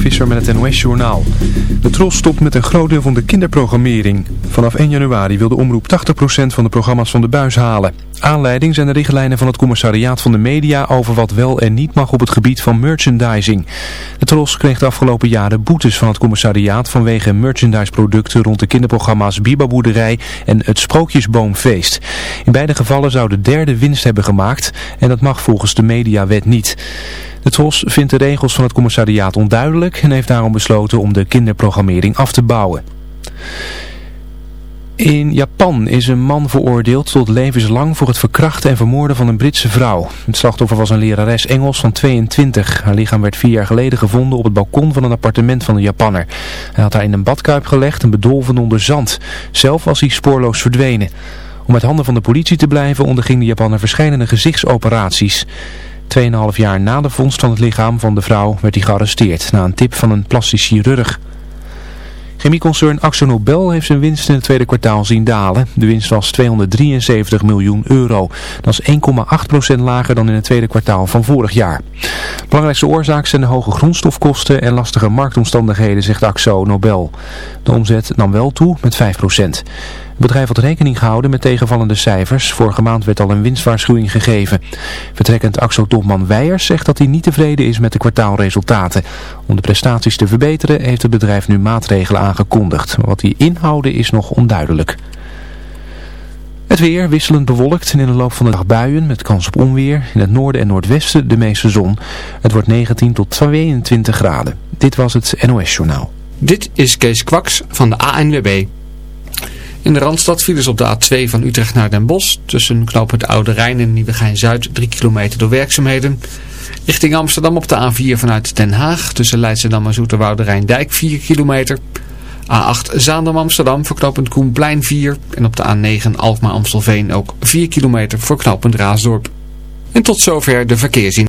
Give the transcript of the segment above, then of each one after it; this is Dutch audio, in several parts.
Visser met het NOS Journaal. De Tros stopt met een groot deel van de kinderprogrammering. Vanaf 1 januari wil de omroep 80% van de programma's van de buis halen. Aanleiding zijn de richtlijnen van het commissariaat van de media over wat wel en niet mag op het gebied van merchandising. De Tros kreeg de afgelopen jaren boetes van het commissariaat vanwege merchandiseproducten rond de kinderprogramma's Bibaboerderij en het Sprookjesboomfeest. In beide gevallen zou de derde winst hebben gemaakt en dat mag volgens de mediawet niet. De TROS vindt de regels van het commissariaat onduidelijk en heeft daarom besloten om de kinderprogrammering af te bouwen. In Japan is een man veroordeeld tot levenslang voor het verkrachten en vermoorden van een Britse vrouw. Het slachtoffer was een lerares Engels van 22. Haar lichaam werd vier jaar geleden gevonden op het balkon van een appartement van de Japanner. Hij had haar in een badkuip gelegd en bedolven onder zand. Zelf was hij spoorloos verdwenen. Om uit handen van de politie te blijven onderging de Japanner verschillende gezichtsoperaties. Tweeënhalf jaar na de vondst van het lichaam van de vrouw werd hij gearresteerd na een tip van een plastisch chirurg. Chemieconcern AxoNobel heeft zijn winst in het tweede kwartaal zien dalen. De winst was 273 miljoen euro. Dat is 1,8% lager dan in het tweede kwartaal van vorig jaar. Belangrijkste oorzaak zijn de hoge grondstofkosten en lastige marktomstandigheden, zegt AxoNobel. De omzet nam wel toe met 5%. Bedrijf had rekening gehouden met tegenvallende cijfers. Vorige maand werd al een winstwaarschuwing gegeven. Vertrekkend Axo-topman Weijers zegt dat hij niet tevreden is met de kwartaalresultaten. Om de prestaties te verbeteren heeft het bedrijf nu maatregelen aangekondigd. Wat die inhouden is nog onduidelijk. Het weer wisselend bewolkt en in de loop van de dag buien met kans op onweer. In het noorden en noordwesten de meeste zon. Het wordt 19 tot 22 graden. Dit was het NOS Journaal. Dit is Kees Kwaks van de ANWB. In de Randstad vielen ze op de A2 van Utrecht naar Den Bosch. Tussen knoop het Oude Rijn en Nieuwegein-Zuid 3 kilometer door werkzaamheden. Richting Amsterdam op de A4 vanuit Den Haag. Tussen Leidschendam en Zoeterwoude Rijndijk 4 kilometer. A8 Zaandam Amsterdam voor knooppunt Koenplein 4. En op de A9 Alkmaar Amstelveen ook 4 kilometer voor knooppunt Raasdorp. En tot zover de verkeerszien.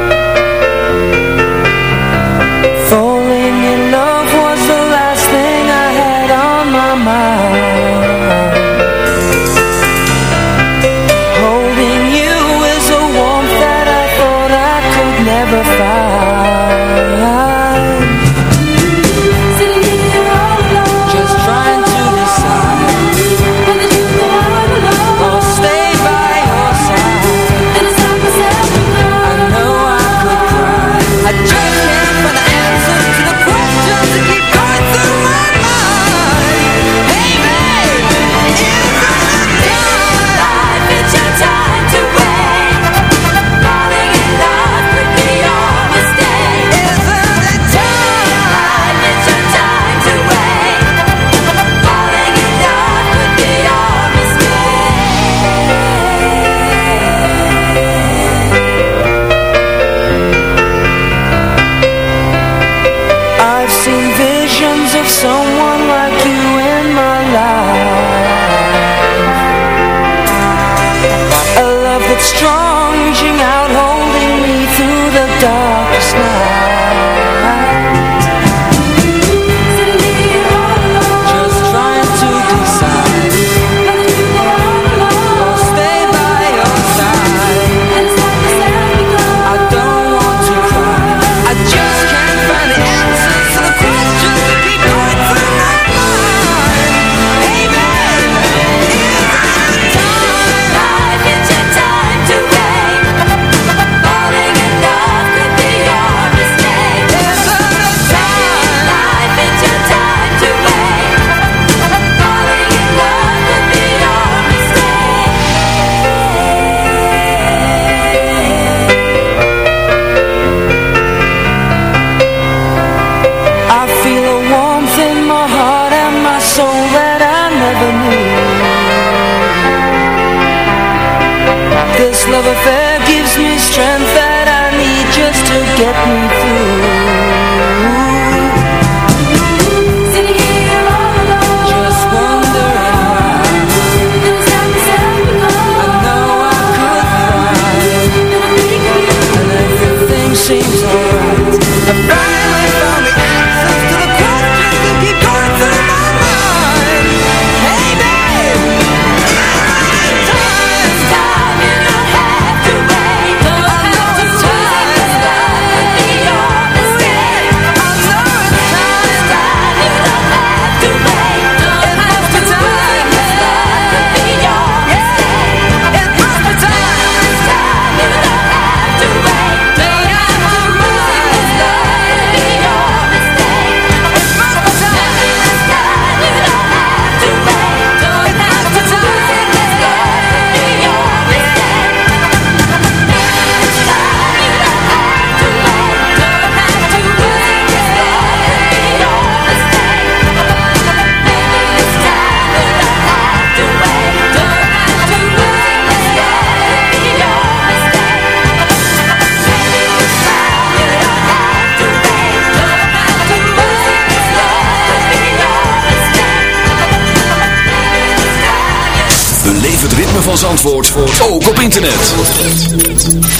Beleef het ritme van Zandvoort ook op internet.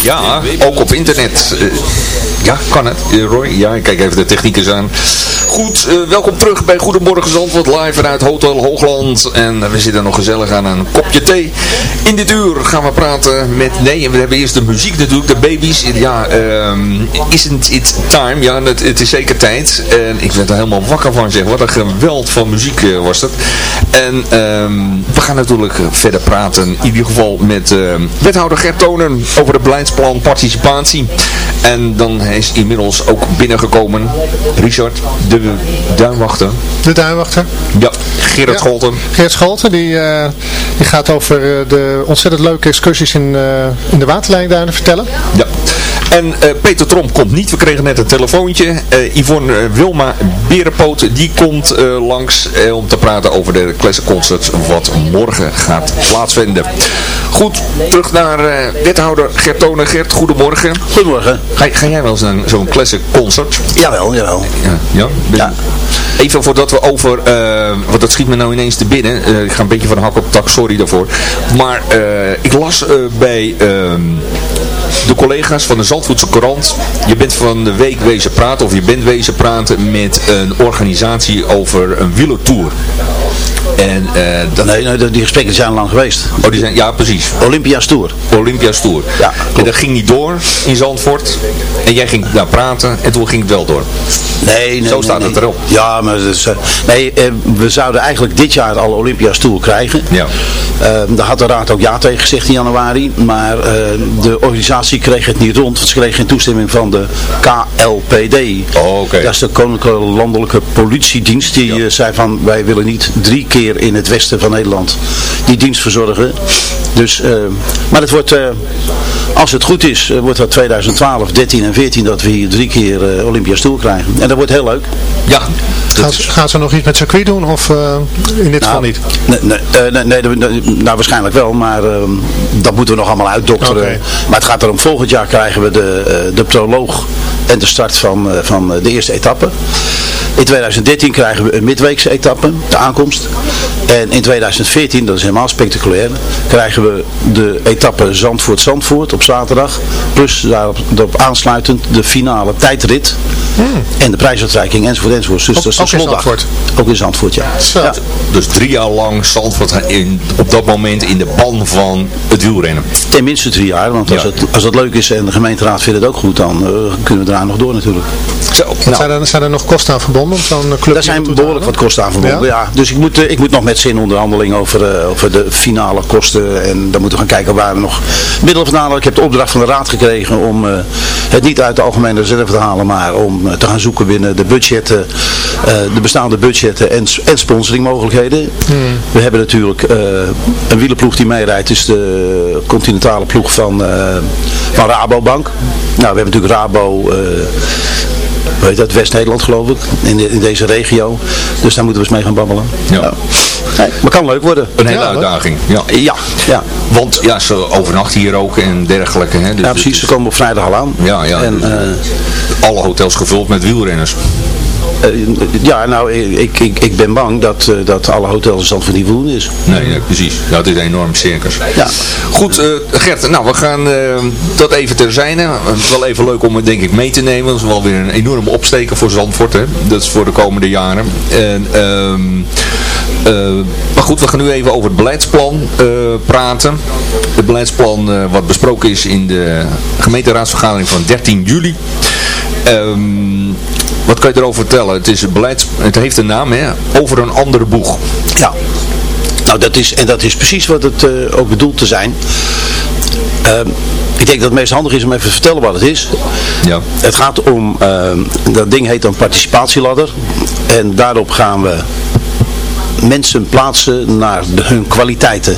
Ja, ook op internet. Eh, ja, kan het. Eh, Roy, ja, ik kijk even de techniek eens aan. Goed, eh, welkom terug bij Goedemorgen Zandvoort live vanuit Hotel Hoogland. En we zitten nog gezellig aan een kopje thee. In dit uur gaan we praten met, nee, we hebben eerst de muziek natuurlijk, de baby's. Ja, ehm isn't it time? Ja, het, het is zeker tijd. En ik werd er helemaal wakker van zeg, wat een geweld van muziek eh, was dat. En ehm, we gaan natuurlijk eh, verder praten, in ieder geval met wethouder Gert Tonen over het beleidsplan participatie. En dan is inmiddels ook binnengekomen Richard, de duinwachter. De duinwachter. Ja, Gerard Ja. Scholten. Geert Scholten, die, eh, die gaat over eh, de ontzettend leuke excursies in, eh, in de waterlijnduinen vertellen. Ja. En eh, Peter Tromp komt niet. We kregen net een telefoontje. Eh, Yvonne eh, Wilma Berenpoot die komt langs om te praten over de Classic Concert wat morgen gaat plaatsvinden. Goed, terug naar wethouder Gert Tonen. Gert, goedemorgen. Goedemorgen. Ga, ga jij wel zo'n Classic Concert? Jawel, jawel. Ja. ja? Ja. Even voordat we over, want dat schiet me nou ineens te binnen. Ik ga een beetje van de hak op tak, sorry daarvoor. Maar ik las bij ehm, de collega's van de Zandvoetse Courant. Je bent van de week wezen praten, of je bent wezen praten met een organisatie over een wielertour. En dat... Nee, nee, die gesprekken zijn lang geweest. Oh, die zijn, ja, precies. Olympia's Tour. Olympia's Tour. Ja, en dat ging niet door in Zandvoort. En jij ging daar praten en toen ging het wel door. Nee, nee, Zo staat nee. het erop. Ja, maar eh, nee, eh, we zouden eigenlijk dit jaar al Olympia's Tour krijgen. Ja. Eh, daar had de raad ook ja tegen gezegd in januari. Maar eh, de organisatie kreeg het niet rond. Want ze kreeg geen toestemming van de KLPD. Oh, oké. Dat is de Koninklijke Landelijke Politiedienst. Die Ja. zei van wij willen niet drie keer in het westen van Nederland die dienst verzorgen. Dus, eh, maar het wordt, eh, als het goed is, eh, wordt dat 2012, 13 en 14 dat we hier drie keer eh Olympia's Tour krijgen. En dat wordt heel leuk. Ja, dat Gaat, is- gaat ze nog iets met circuit doen of eh, in dit geval Nou, niet? Nee, nee, eh, nee, nee, nee, nou waarschijnlijk wel, maar eh, dat moeten we nog allemaal uitdokteren. Maar het gaat erom, volgend jaar krijgen we de, eh, de proloog en de start van, eh, van de eerste etappe. In 2013 krijgen we een midweekse etappe, de aankomst. En in 2014, dat is helemaal spectaculair, krijgen we de etappe Zandvoort-Zandvoort op zaterdag. Plus daarop, daarop aansluitend de finale tijdrit. En de prijsuitreiking enzovoort enzovoort. Dus Ook- dat is de ook in slotdag. Zandvoort? Ook in Zandvoort, ja. Dus drie jaar lang Zandvoort in, op dat moment in de ban van het wielrennen. Ten minste drie jaar, want als, Ja. het, als het leuk is en de gemeenteraad vindt het ook goed, dan eh, kunnen we daarna nog door natuurlijk. Zo, nou, zijn, er, zijn er nog kosten aan verbonden om zo'n club Daar zijn behoorlijk wat kosten aan verbonden. Ja. Ja? dus ik moet, eh, ik moet nog met zin onderhandeling over, eh, over de finale kosten. En dan moeten we gaan kijken waar we nog middelen van halen. Ik heb de opdracht van de raad gekregen om eh, het niet uit de algemene reserve te halen, maar om eh, te gaan zoeken binnen de budgetten, de bestaande budgetten en, en sponsoringmogelijkheden. We hebben natuurlijk een wielerploeg die meerijdt, is de continentale ploeg van, van Rabobank. Nou, we hebben natuurlijk Rabo... eh, hoe heet dat, West-Nederland geloof ik, in, de- in deze regio. Dus daar moeten we eens mee gaan babbelen. Ja. Nee, maar kan leuk worden. Een hele Ja, uitdaging. Ja. Ja, ja. Want ja, ze overnachten hier ook en dergelijke. Hè? Dus ja precies. Ze komen op vrijdag al aan. Ja, ja. En, eh, alle hotels gevuld met wielrenners. Eh, ja, nou, ik, ik, ik ben bang dat, eh, dat alle hotels in stand van die voldoende is. Nee, nee, precies. Het is een enorm circus. Ja. Goed, eh, Gert, nou we gaan dat even terzijde. Het is wel even leuk om het denk ik mee te nemen. Dat is wel weer een enorme opsteken voor Zandvoort. Hè? Dat is voor de komende jaren. En, ehm, eh, maar goed, we gaan nu even over het beleidsplan praten. Het beleidsplan wat besproken is in de gemeenteraadsvergadering van 13 juli. Ehm, wat kan je erover vertellen? Het, is beleids, het heeft een naam, hè? Over een andere boeg. Ja. Nou, dat is, en dat is precies wat het eh, ook bedoelt te zijn. Ehm, ik denk dat het meest handig is om even te vertellen wat het is. Ja. Het gaat om, ehm, dat ding heet dan participatieladder. En daarop gaan we mensen plaatsen naar de, hun kwaliteiten.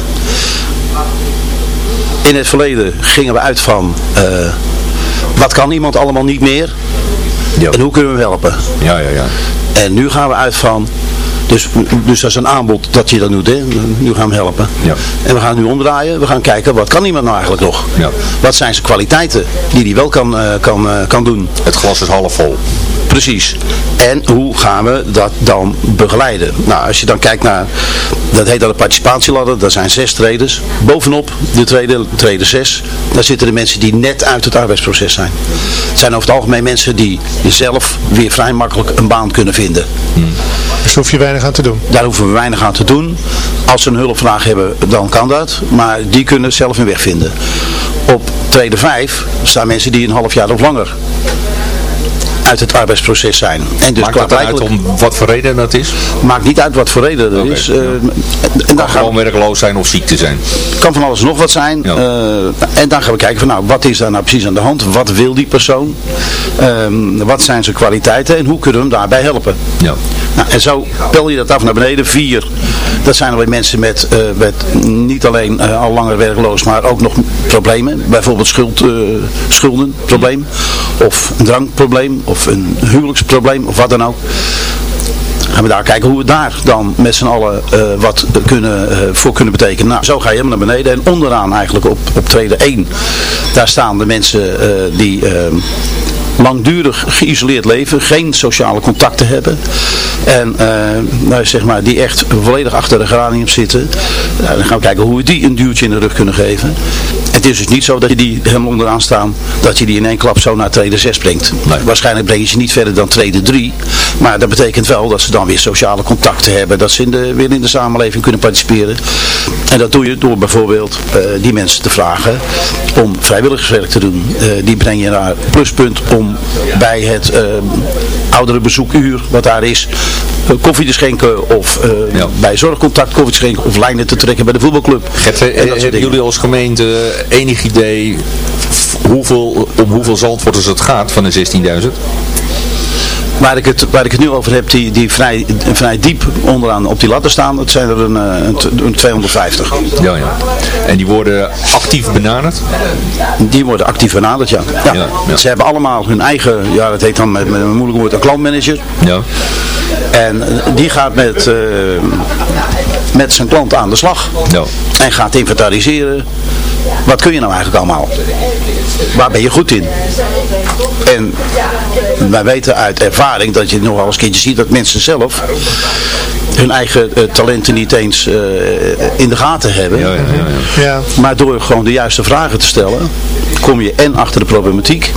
In het verleden gingen we uit van, eh, wat kan iemand allemaal niet meer? Ja. En hoe kunnen we hem helpen? Ja, ja, ja. En nu gaan we uit van, dus, dus dat is een aanbod dat je dat doet, hè? nu gaan we helpen. Ja. En we gaan nu omdraaien, we gaan kijken, wat kan iemand nou eigenlijk nog? Ja. Wat zijn zijn kwaliteiten die hij wel kan, eh, kan, eh, kan doen? Het glas is half vol. Precies. En hoe gaan we dat dan begeleiden? Nou, als je dan kijkt naar, dat heet dan de participatieladder, daar zijn zes traders. Bovenop de treden, treden zes, daar zitten de mensen die net uit het arbeidsproces zijn. Het zijn over het algemeen mensen die zelf weer vrij makkelijk een baan kunnen vinden. Dus daar hoef je weinig aan te doen. Daar hoeven we weinig aan te doen. Als ze een hulpvraag hebben, dan kan dat. Maar die kunnen zelf hun weg vinden. Op trede 5 staan mensen die een half jaar of langer uit het arbeidsproces zijn. En dus Maakt dat dan uit om wat voor reden dat is? Maakt niet uit wat voor reden Oké, is. ja. eh, en Kan gewoon werkloos zijn of ziek te zijn. kan van alles nog wat zijn. Ja. Eh, en dan gaan we kijken van nou, wat is daar nou precies aan de hand? Wat wil die persoon? Ehm, wat zijn zijn kwaliteiten? En hoe kunnen we hem daarbij helpen? Ja. Nou, en zo pel je dat af naar beneden. Vier, dat zijn alweer mensen met, eh, met niet alleen eh, al langer werkloos, maar ook nog problemen. Bijvoorbeeld schuld, eh, schulden, probleem. Of een drankprobleem, of een huwelijksprobleem, of wat dan ook. Gaan we daar kijken hoe we daar dan met z'n allen wat kunnen, voor kunnen betekenen. Nou, zo ga je helemaal naar beneden. En onderaan eigenlijk op, op trede 1. Daar staan de mensen die langdurig geïsoleerd leven. Geen sociale contacten hebben. En eh, nou, zeg maar, die echt volledig achter de geranium zitten. Dan gaan we kijken hoe we die een duwtje in de rug kunnen geven. Het is dus niet zo dat je die helemaal onderaan staan. Dat je die in één klap zo naar trede 6 brengt. Nee. Waarschijnlijk breng je ze niet verder dan trede 3. Maar dat betekent wel dat ze dan weer sociale contacten hebben. Dat ze in de, weer in de samenleving kunnen participeren. En dat doe je door bijvoorbeeld eh, die mensen te vragen om vrijwilligerswerk te doen. Eh, die breng je naar pluspunt om bij het eh ouderenbezoekuur wat daar is koffie te schenken of eh, Ja. bij zorgcontact koffie te schenken of lijnen te trekken bij de voetbalclub. En eh, hebben dingen. jullie als gemeente enig idee hoeveel, om hoeveel zandvoorters het gaat van de 16.000? Waar ik, het, waar ik het nu over heb, die, die vrij, vrij diep onderaan op die ladder staan, dat zijn er een, eh, een, een 250. Ja, ja. En die worden actief benaderd? Die worden actief benaderd, ja. Ja. Ja, ja. Ze hebben allemaal hun eigen, ja dat heet dan met, met een moeilijk woord, een klantmanager. Ja. En eh, die gaat met, eh, met zijn klant aan de slag. Ja. En gaat inventariseren. Wat kun je nou eigenlijk allemaal? Waar ben je goed in? En wij weten uit ervaring dat je nogal eens keertje ziet dat mensen zelf hun eigen eh, talenten niet eens eh, in de gaten hebben. Ja, ja, ja, ja. Ja. Maar door gewoon de juiste vragen te stellen, kom je en achter de problematiek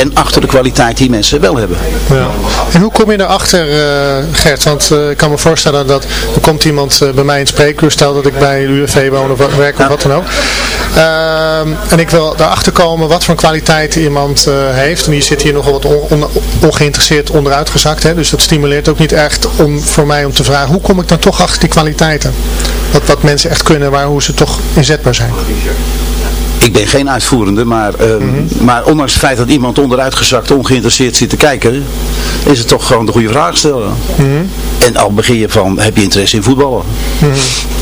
en achter de kwaliteit die mensen wel hebben. Ja. En hoe kom je erachter, eh Gert? Want eh, ik kan me voorstellen dat er komt iemand bij mij in het spreekuur, stel dat ik bij de UWV woon of werk of wat dan ook. Ehm, en ik wil daarachter komen wat voor kwaliteit iemand eh, heeft. En die zit hier nogal wat on- on- ongeïnteresseerd onderuit gezakt. Hè? Dus dat stimuleert ook niet echt om, voor mij om te vragen, hoe kom ik dan toch achter die kwaliteiten? Wat, wat mensen echt kunnen, waar, hoe ze toch inzetbaar zijn. Ik ben geen uitvoerende, maar, ehm, maar ondanks het feit dat iemand onderuitgezakt ongeïnteresseerd zit te kijken, is het toch gewoon de goede vraag stellen. En al begin je van, heb je interesse in voetballen?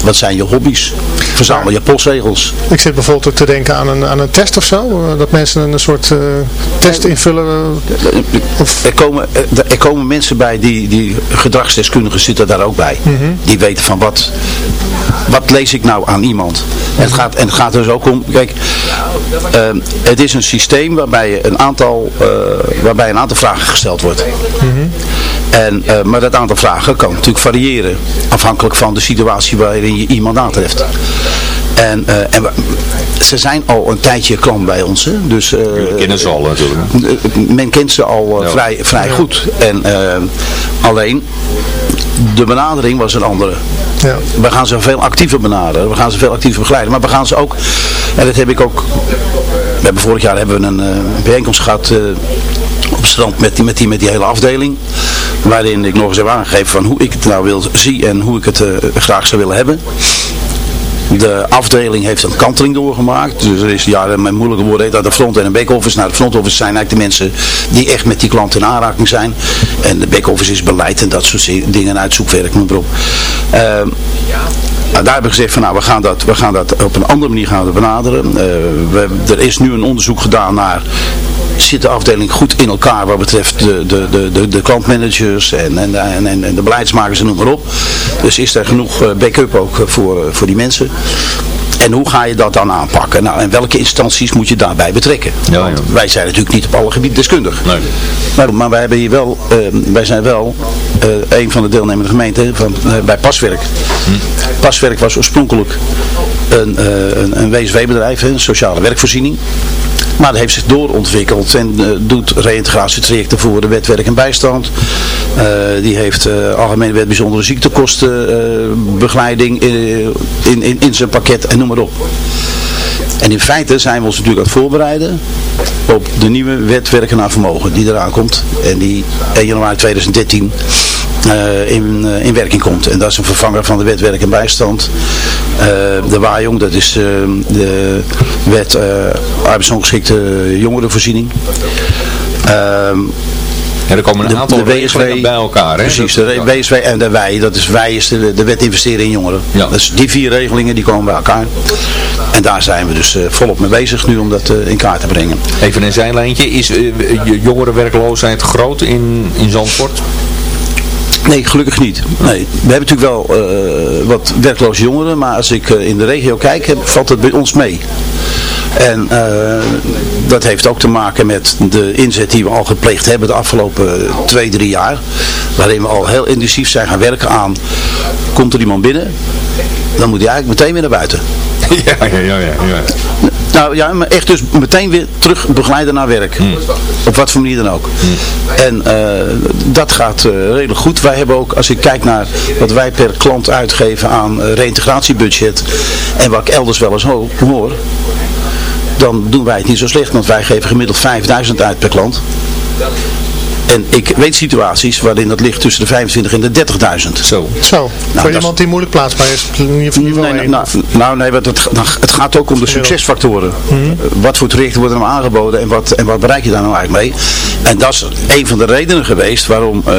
Wat zijn je hobby's? Verzamel je postzegels. Ik zit bijvoorbeeld ook te denken aan een, aan een test of zo. eh, dat mensen een soort eh, test invullen. eh, Er komen, er- er komen mensen bij die, die gedragsdeskundigen zitten daar ook bij. Die weten van wat, wat lees ik nou aan iemand. En het gaat, en het gaat dus ook om, kijk, ehm, het is een systeem waarbij, een aantal, eh, waarbij een aantal vragen gesteld wordt. En, eh, maar dat aantal vragen kan natuurlijk variëren. Afhankelijk van de situatie waarin je iemand aantreft. En, eh, en we- ze zijn al een tijdje klant bij ons. Hè? Dus, eh, kennen ze al natuurlijk. Men kent ze al Ja. vrij, vrij goed. En alleen, de benadering was een andere. We gaan ze veel actiever benaderen. We gaan ze veel actiever begeleiden. Maar we gaan ze ook, en dat heb ik ook, we hebben vorig jaar hebben we een eh, bijeenkomst gehad eh, op strand met die, met, die, met die hele afdeling. Waarin ik nog eens heb aangegeven van hoe ik het nou wil zien en hoe ik het eh, graag zou willen hebben. De afdeling heeft een kanteling doorgemaakt. Dus is, ja, met moeilijke woorden heet dat de front en een back-office. Nou, de front office zijn eigenlijk de mensen die echt met die klant in aanraking zijn. En de back-office is beleid en dat soort dingen uit zoekwerk, noem maar op. Ehm, nou, daar hebben we gezegd van nou, we gaan dat, we gaan dat op een andere manier gaan benaderen. Eh, we, er is nu een onderzoek gedaan naar zit de afdeling goed in elkaar wat betreft de, de, de, de, de klantmanagers en, en, en, de beleidsmakers en noem maar op. Dus is er genoeg eh, backup ook eh, voor, eh, voor die mensen. En hoe ga je dat dan aanpakken? Nou, en welke instanties moet je daarbij betrekken? Ja, Want ja. wij zijn natuurlijk niet op alle gebieden deskundig. Nee. Maar, maar wij, hebben hier wel, eh, wij zijn wel een van de deelnemende gemeenten van, bij Paswerk. Paswerk was oorspronkelijk een, een, een WSW-bedrijf, een sociale werkvoorziening. Maar dat heeft zich doorontwikkeld en eh, doet reïntegratietrajecten voor de wet, werk en bijstand. Eh, die heeft eh, algemene wet bijzondere ziektekosten, eh, begeleiding eh, in, in, in zijn pakket en noem maar op. En in feite zijn we ons natuurlijk aan het voorbereiden op de nieuwe wet werken naar vermogen die eraan komt. En die 1 januari 2013 eh, in, eh, in werking komt. En dat is een vervanger van de wet werk en bijstand. Eh, de WAJONG, dat is de wet arbeidsongeschikte jongerenvoorziening. Ehm Ja, er komen een de, aantal de regelingen bij elkaar. Hè? Precies, de WSW en de WIJ. Dat is WIJ is de, de wet investeren in jongeren. Ja. Dus die vier regelingen die komen bij elkaar. En daar zijn we dus volop mee bezig nu om dat in kaart te brengen. Even een zijlijntje. Is je jongerenwerkloosheid groot in, in Zandvoort? Nee, gelukkig niet. Nee, we hebben natuurlijk wel eh, wat werkloze jongeren, maar als ik eh, in de regio kijk, heb- valt het bij ons mee. En eh, dat heeft ook te maken met de inzet die we al gepleegd hebben de afgelopen twee, drie jaar. Waarin we al heel intensief zijn gaan werken aan, komt er iemand binnen, dan moet hij eigenlijk meteen weer naar buiten. ja, ja, ja, ja. ja. Nou ja, maar echt dus meteen weer terug begeleiden naar werk. Op wat voor manier dan ook. En eh, dat gaat eh, redelijk goed. Wij hebben ook, als ik kijk naar wat wij per klant uitgeven aan eh, reïntegratiebudget en wat ik elders wel eens ho- hoor, dan doen wij het niet zo slecht. Want wij geven gemiddeld 5000 uit per klant. En ik weet situaties waarin dat ligt tussen de 25 en de 30.000. Zo. Zo, voor dat is- iemand die moeilijk plaatsbaar is. In ieder geval Nee, nou, nou, nou, nee, want het, nou, het gaat ook om de succesfactoren. Mhm. Uh, Wat voor trajecten worden er nou aangeboden en wat, en wat bereik je daar nou eigenlijk mee? En dat is een van de redenen geweest waarom eh,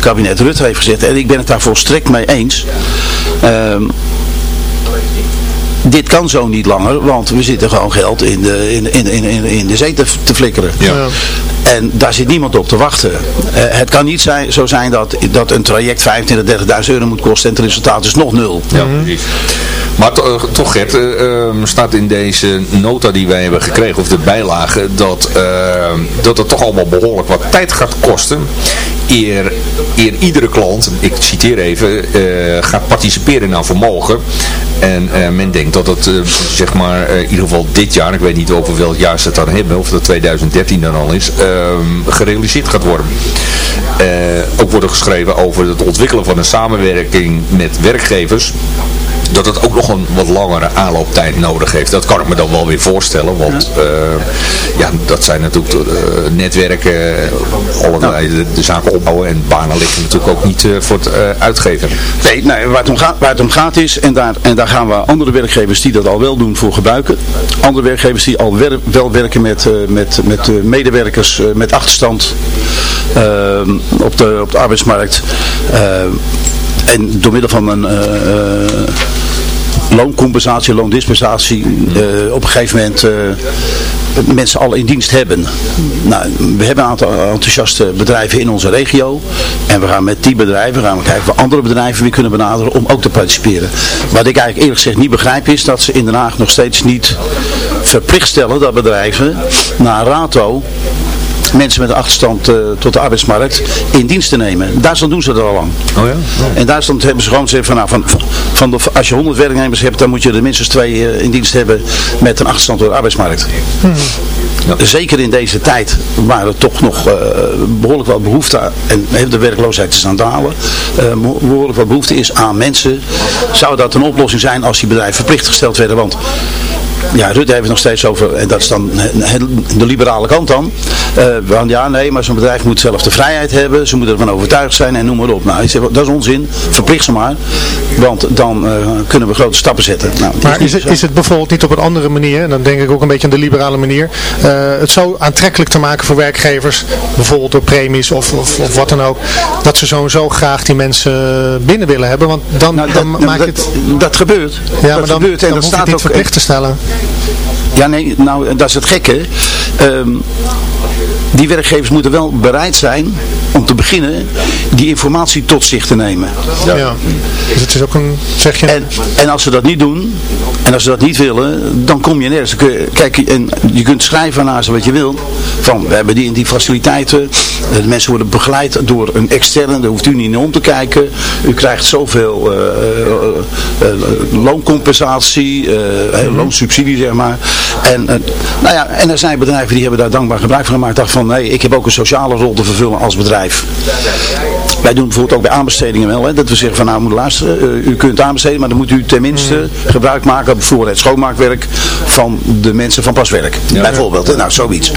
kabinet Rutte heeft gezegd, en ik ben het daar volstrekt mee eens. ehm, dit kan zo niet langer, want we zitten gewoon geld in de, in, in, in, in, in de zee te, te flikkeren. Ja. En daar zit niemand op te wachten. Eh, het kan niet zijn, zo zijn dat, dat een traject 25.000, 30.000 euro moet kosten en het resultaat is nog nul. Ja, precies. Maar to- eh, toch Gert, eh, ehm, staat in deze nota die wij hebben gekregen, of de bijlage, dat, ehm, dat het toch allemaal behoorlijk wat tijd gaat kosten. Eer, iedere klant, ik citeer even, eh, gaat participeren naar vermogen. En eh, men denkt dat het, eh, zeg maar, in ieder geval dit jaar, ik weet niet over welk jaar ze het dan hebben, of dat 2013 dan al is, ehm, gerealiseerd gaat worden. Ook wordt er geschreven over het ontwikkelen van een samenwerking met werkgevers dat het ook nog een wat langere aanlooptijd nodig heeft. Dat kan ik me dan wel weer voorstellen, want ja, ja dat zijn natuurlijk uh, netwerken, allerlei de, de, zaken opbouwen en banen liggen natuurlijk ook niet uh, voor het uitgeven. Nee, nee waar, het om gaat, waar het om gaat is, en daar, en daar gaan we andere werkgevers die dat al wel doen voor gebruiken. Andere werkgevers die al wer wel werken met, met, met medewerkers met achterstand op, de, op de arbeidsmarkt. En door middel van een, uh, looncompensatie, loondispensatie eh, op een gegeven moment eh, mensen al in dienst hebben. Nou, we hebben een aantal enthousiaste bedrijven in onze regio. En we gaan met die bedrijven gaan we kijken we andere bedrijven weer kunnen benaderen om ook te participeren. Wat ik eigenlijk eerlijk gezegd niet begrijp is dat ze in Den Haag nog steeds niet verplicht stellen dat bedrijven naar RATO mensen met een achterstand eh, tot de arbeidsmarkt in dienst te nemen. In Duitsland doen ze dat al lang. Oh ja? In Duitsland hebben ze gewoon gezegd van, nou, van, van de, als je 100 werknemers hebt, dan moet je er minstens twee eh, in dienst hebben met een achterstand door de arbeidsmarkt. Zeker in deze tijd waar er toch nog eh, behoorlijk wat behoefte aan, en de werkloosheid is aan het dalen, eh, behoorlijk wat behoefte is aan mensen, zou dat een oplossing zijn als die bedrijven verplicht gesteld werden. Want ja, Rutte heeft het nog steeds over, en dat is dan de liberale kant dan. eh, van ja, nee, maar zo'n bedrijf moet zelf de vrijheid hebben, ze moeten ervan overtuigd zijn en noem maar op. Nou, zeg, dat is onzin, verplicht ze maar, want dan eh, kunnen we grote stappen zetten. Nou, Maar is het, zo. is het bijvoorbeeld niet op een andere manier, en dan denk ik ook een beetje aan de liberale manier, eh, het zo aantrekkelijk te maken voor werkgevers, bijvoorbeeld door premies of, of, of wat dan ook, dat ze sowieso graag die mensen binnen willen hebben, want dan, Nou, dan dat, maak je dat, het... dat gebeurt. Ja, dat maar dan, gebeurt en dan dat staat niet ook. verplicht te stellen. Ja, nee, nou, dat is het gekke. Ehm, die werkgevers moeten wel bereid zijn om te beginnen die informatie tot zich te nemen. Ja. Dus het is ook een, zeg je, En, en als ze dat niet doen, en als ze dat niet willen, dan kom je nergens. Kijk, en je kunt schrijven naar ze wat je wil. Van, we hebben die en die faciliteiten. De mensen worden begeleid door een externe, daar hoeft u niet naar om te kijken. U krijgt zoveel eh, eh, eh, looncompensatie, eh, eh, loonsubsidie zeg maar. En, nou ja, en er zijn bedrijven die hebben daar dankbaar gebruik van gemaakt. Dacht van, nee, ik heb ook een sociale rol te vervullen als bedrijf. Wij doen bijvoorbeeld ook bij aanbestedingen wel, hè, dat we zeggen van nou moet luisteren, eh, u kunt aanbesteden, maar dan moet u tenminste gebruik maken voor het schoonmaakwerk van de mensen van paswerk. bijvoorbeeld, nou zoiets.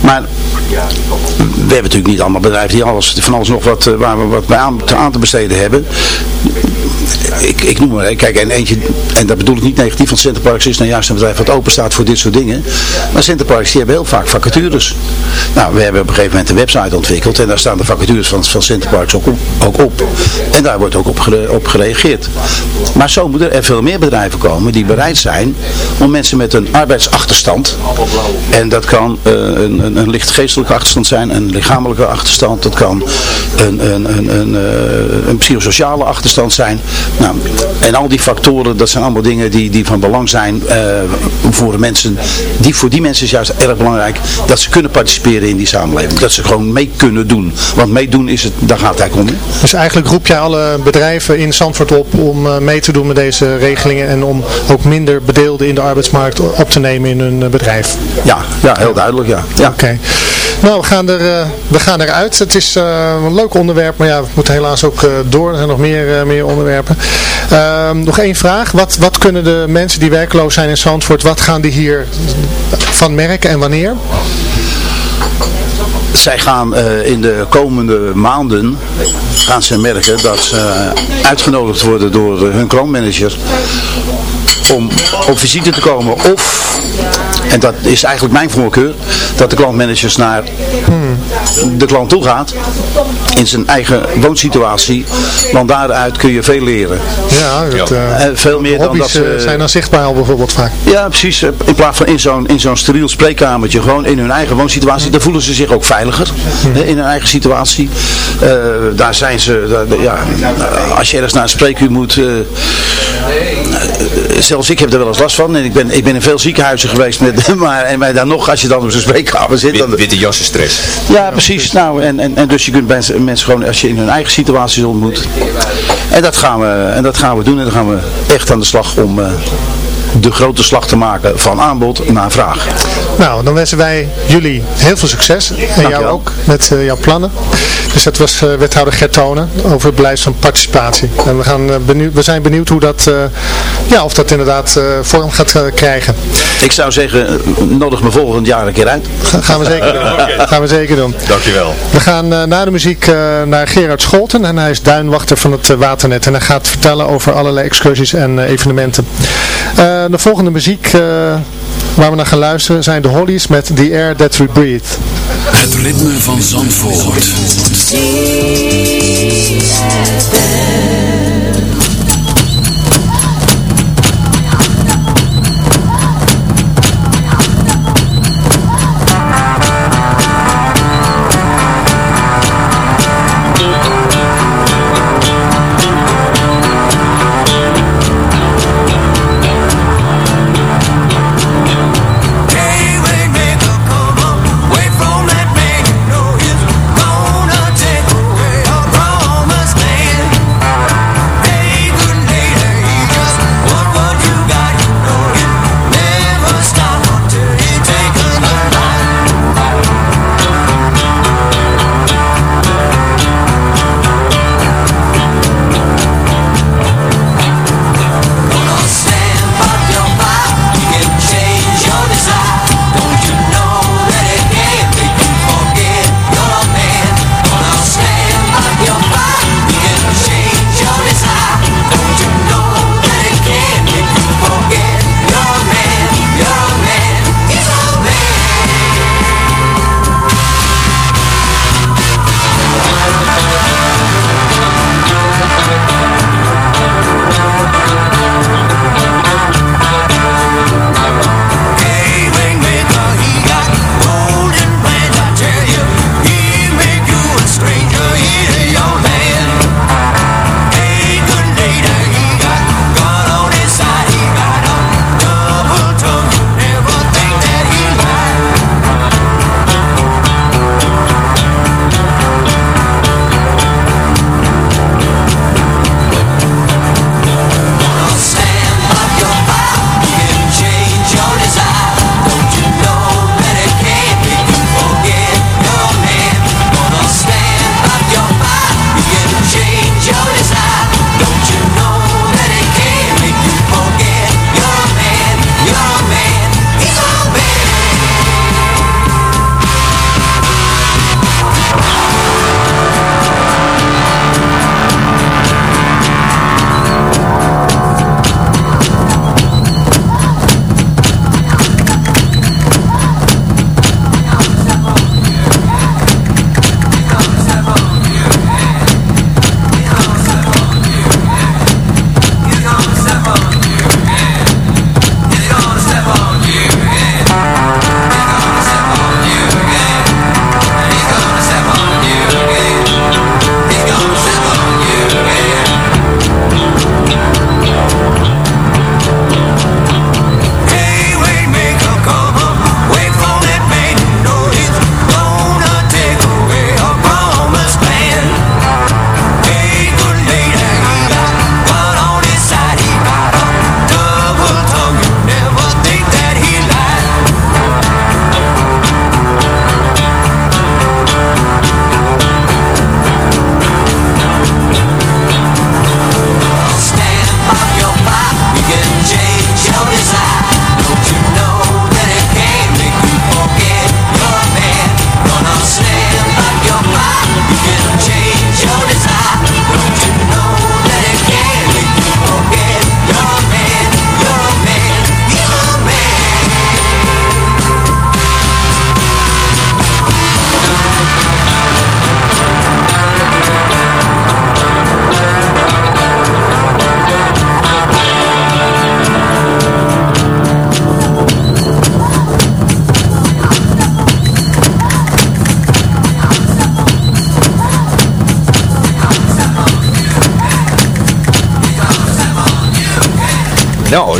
Maar we hebben natuurlijk niet allemaal bedrijven die alles, van alles nog wat, eh, waar we wat bij aan, aan te besteden hebben. Ik, ik noem maar, kijk, en eentje, en dat bedoel ik niet negatief, want Centerparks is nou juist een bedrijf wat open staat voor dit soort dingen. Maar Centerparks die hebben heel vaak vacatures. Nou, we hebben op een gegeven moment een website ontwikkeld en daar staan de vacatures van, van Centerparks ook op, ook op. En daar wordt ook op, op gereageerd. Maar zo moeten er veel meer bedrijven komen die bereid zijn om mensen met een arbeidsachterstand, en dat kan eh, een, een, een licht achterstand zijn, een lichamelijke achterstand, dat kan een, een, een, een, eh, een psychosociale achterstand zijn. Nou, en al die factoren, dat zijn allemaal dingen die, die van belang zijn eh, voor de mensen. Die, voor die mensen is juist erg belangrijk dat ze kunnen participeren in die samenleving. Dat ze gewoon mee kunnen doen. Want meedoen is het, daar gaat het eigenlijk om. Dus eigenlijk roep jij alle bedrijven in Zandvoort op om eh, mee te doen met deze regelingen en om ook minder bedeelden in de arbeidsmarkt op te nemen in hun eh, bedrijf. Ja, ja, heel duidelijk, ja. ja. Oké. Nou, we gaan, er, eh, we gaan eruit. Het is eh, een leuk onderwerp, maar ja, we moeten helaas ook eh, door. Er zijn nog meer, meer onderwerpen. Ehm, nog één vraag. Wat, wat kunnen de mensen die werkloos zijn in Zandvoort, wat gaan die hier van merken en wanneer? Zij gaan in de komende maanden gaan ze merken dat ze uitgenodigd worden door hun klantmanager om op visite te komen of, en dat is eigenlijk mijn voorkeur, dat de klantmanagers naar de klant toe gaat in zijn eigen woonsituatie, want daaruit kun je veel leren. Ja, dat, eh, Eh, veel meer dan dat hobby's ze... eh, zijn dan zichtbaar al bijvoorbeeld vaak. Ja, precies. In plaats van in zo'n in zo'n steriel spreekkamertje, gewoon in hun eigen woonsituatie, daar voelen ze zich ook veiliger hè, in hun eigen situatie. Eh, daar zijn ze, daar- ja, als je ergens naar een spreekuur moet, zelfs ik heb er wel eens last van. En ik ben, ik ben in veel ziekenhuizen geweest, met, maar en bij daar nog, als je dan op zo'n spreekkamer zit, dan, Wit- Witte jassen stress. ja, precies. Nou, en, en, en dus je kunt mensen, mensen gewoon, als je in hun eigen situaties ontmoet. En dat gaan we, en dat gaan we doen. En dan gaan we echt aan de slag om eh, de grote slag te maken van aanbod naar vraag. Nou, dan wensen wij jullie heel veel succes. En jou ook met eh, jouw plannen. Dus dat was eh, wethouder Gert Tonen over het beleid van participatie. En we, gaan, eh, benieuwd, we zijn benieuwd hoe dat, eh, ja, of dat inderdaad eh, vorm gaat krijgen. Ik zou zeggen, nodig me volgend jaar een keer uit. Ga- gaan we zeker doen. Gaan we zeker doen. Dankjewel. We gaan eh, na de muziek eh, naar Gerard Scholten en hij is duinwachter van het Waternet en hij gaat vertellen over allerlei excursies en eh, evenementen. Eh, de volgende muziek eh, waar we naar gaan luisteren zijn de Hollies met The Air That We Breathe. Het ritme van Zandvoort.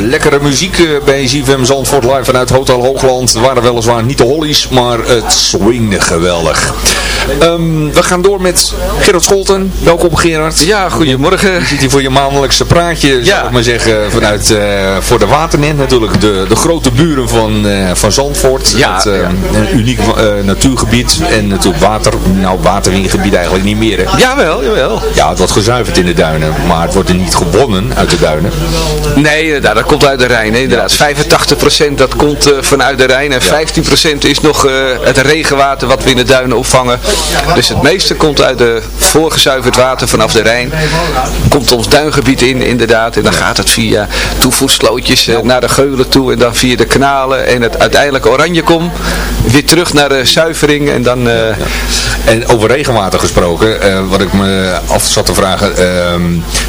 Lekkere muziek eh, bij ZFM Zandvoort live vanuit Hotel Hoogland. Waren weliswaar niet de hollies, maar het swingde geweldig. Ehm, we gaan door met Gerard Scholten. Welkom Gerard. Ja, goedemorgen. Je zit hier voor je maandelijkse praatje, zou Ja. ik maar zeggen, vanuit eh, voor de Waternet natuurlijk. De, de grote buren van, eh, van Zandvoort. Ja, eh, ja. Een uniek eh, natuurgebied en natuurlijk water, nou waterwingebied eigenlijk niet meer hè. Jawel, jawel. Ja, het wordt gezuiverd in de duinen, maar het wordt er niet gewonnen uit de duinen. Nee, inderdaad, dat komt uit de Rijn. hè, Inderdaad, 85% dat komt vanuit de Rijn. En 15% is nog het regenwater wat we in de duinen opvangen. Dus het meeste komt uit de voorgezuiverd water vanaf de Rijn. Komt ons duingebied in, inderdaad. En dan gaat het via toevoerslootjes eh, naar de geulen toe. En dan via de kanalen. En het uiteindelijk Oranjekom. Weer terug naar de zuivering. En dan... eh, En over regenwater gesproken, eh, wat ik me af zat te vragen, ehm,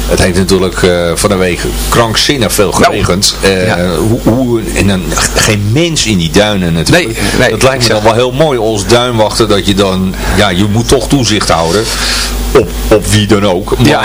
het heeft natuurlijk van de week krankzinnig veel geregend. Nou, ja. hoe, hoe, en dan geen mens in die duinen natuurlijk. Nee, nee, dat lijkt me dan wel heel mooi als duinwachter dat je dan, ja, je moet toch toezicht houden. Op, op wie dan ook. Maar, Ja.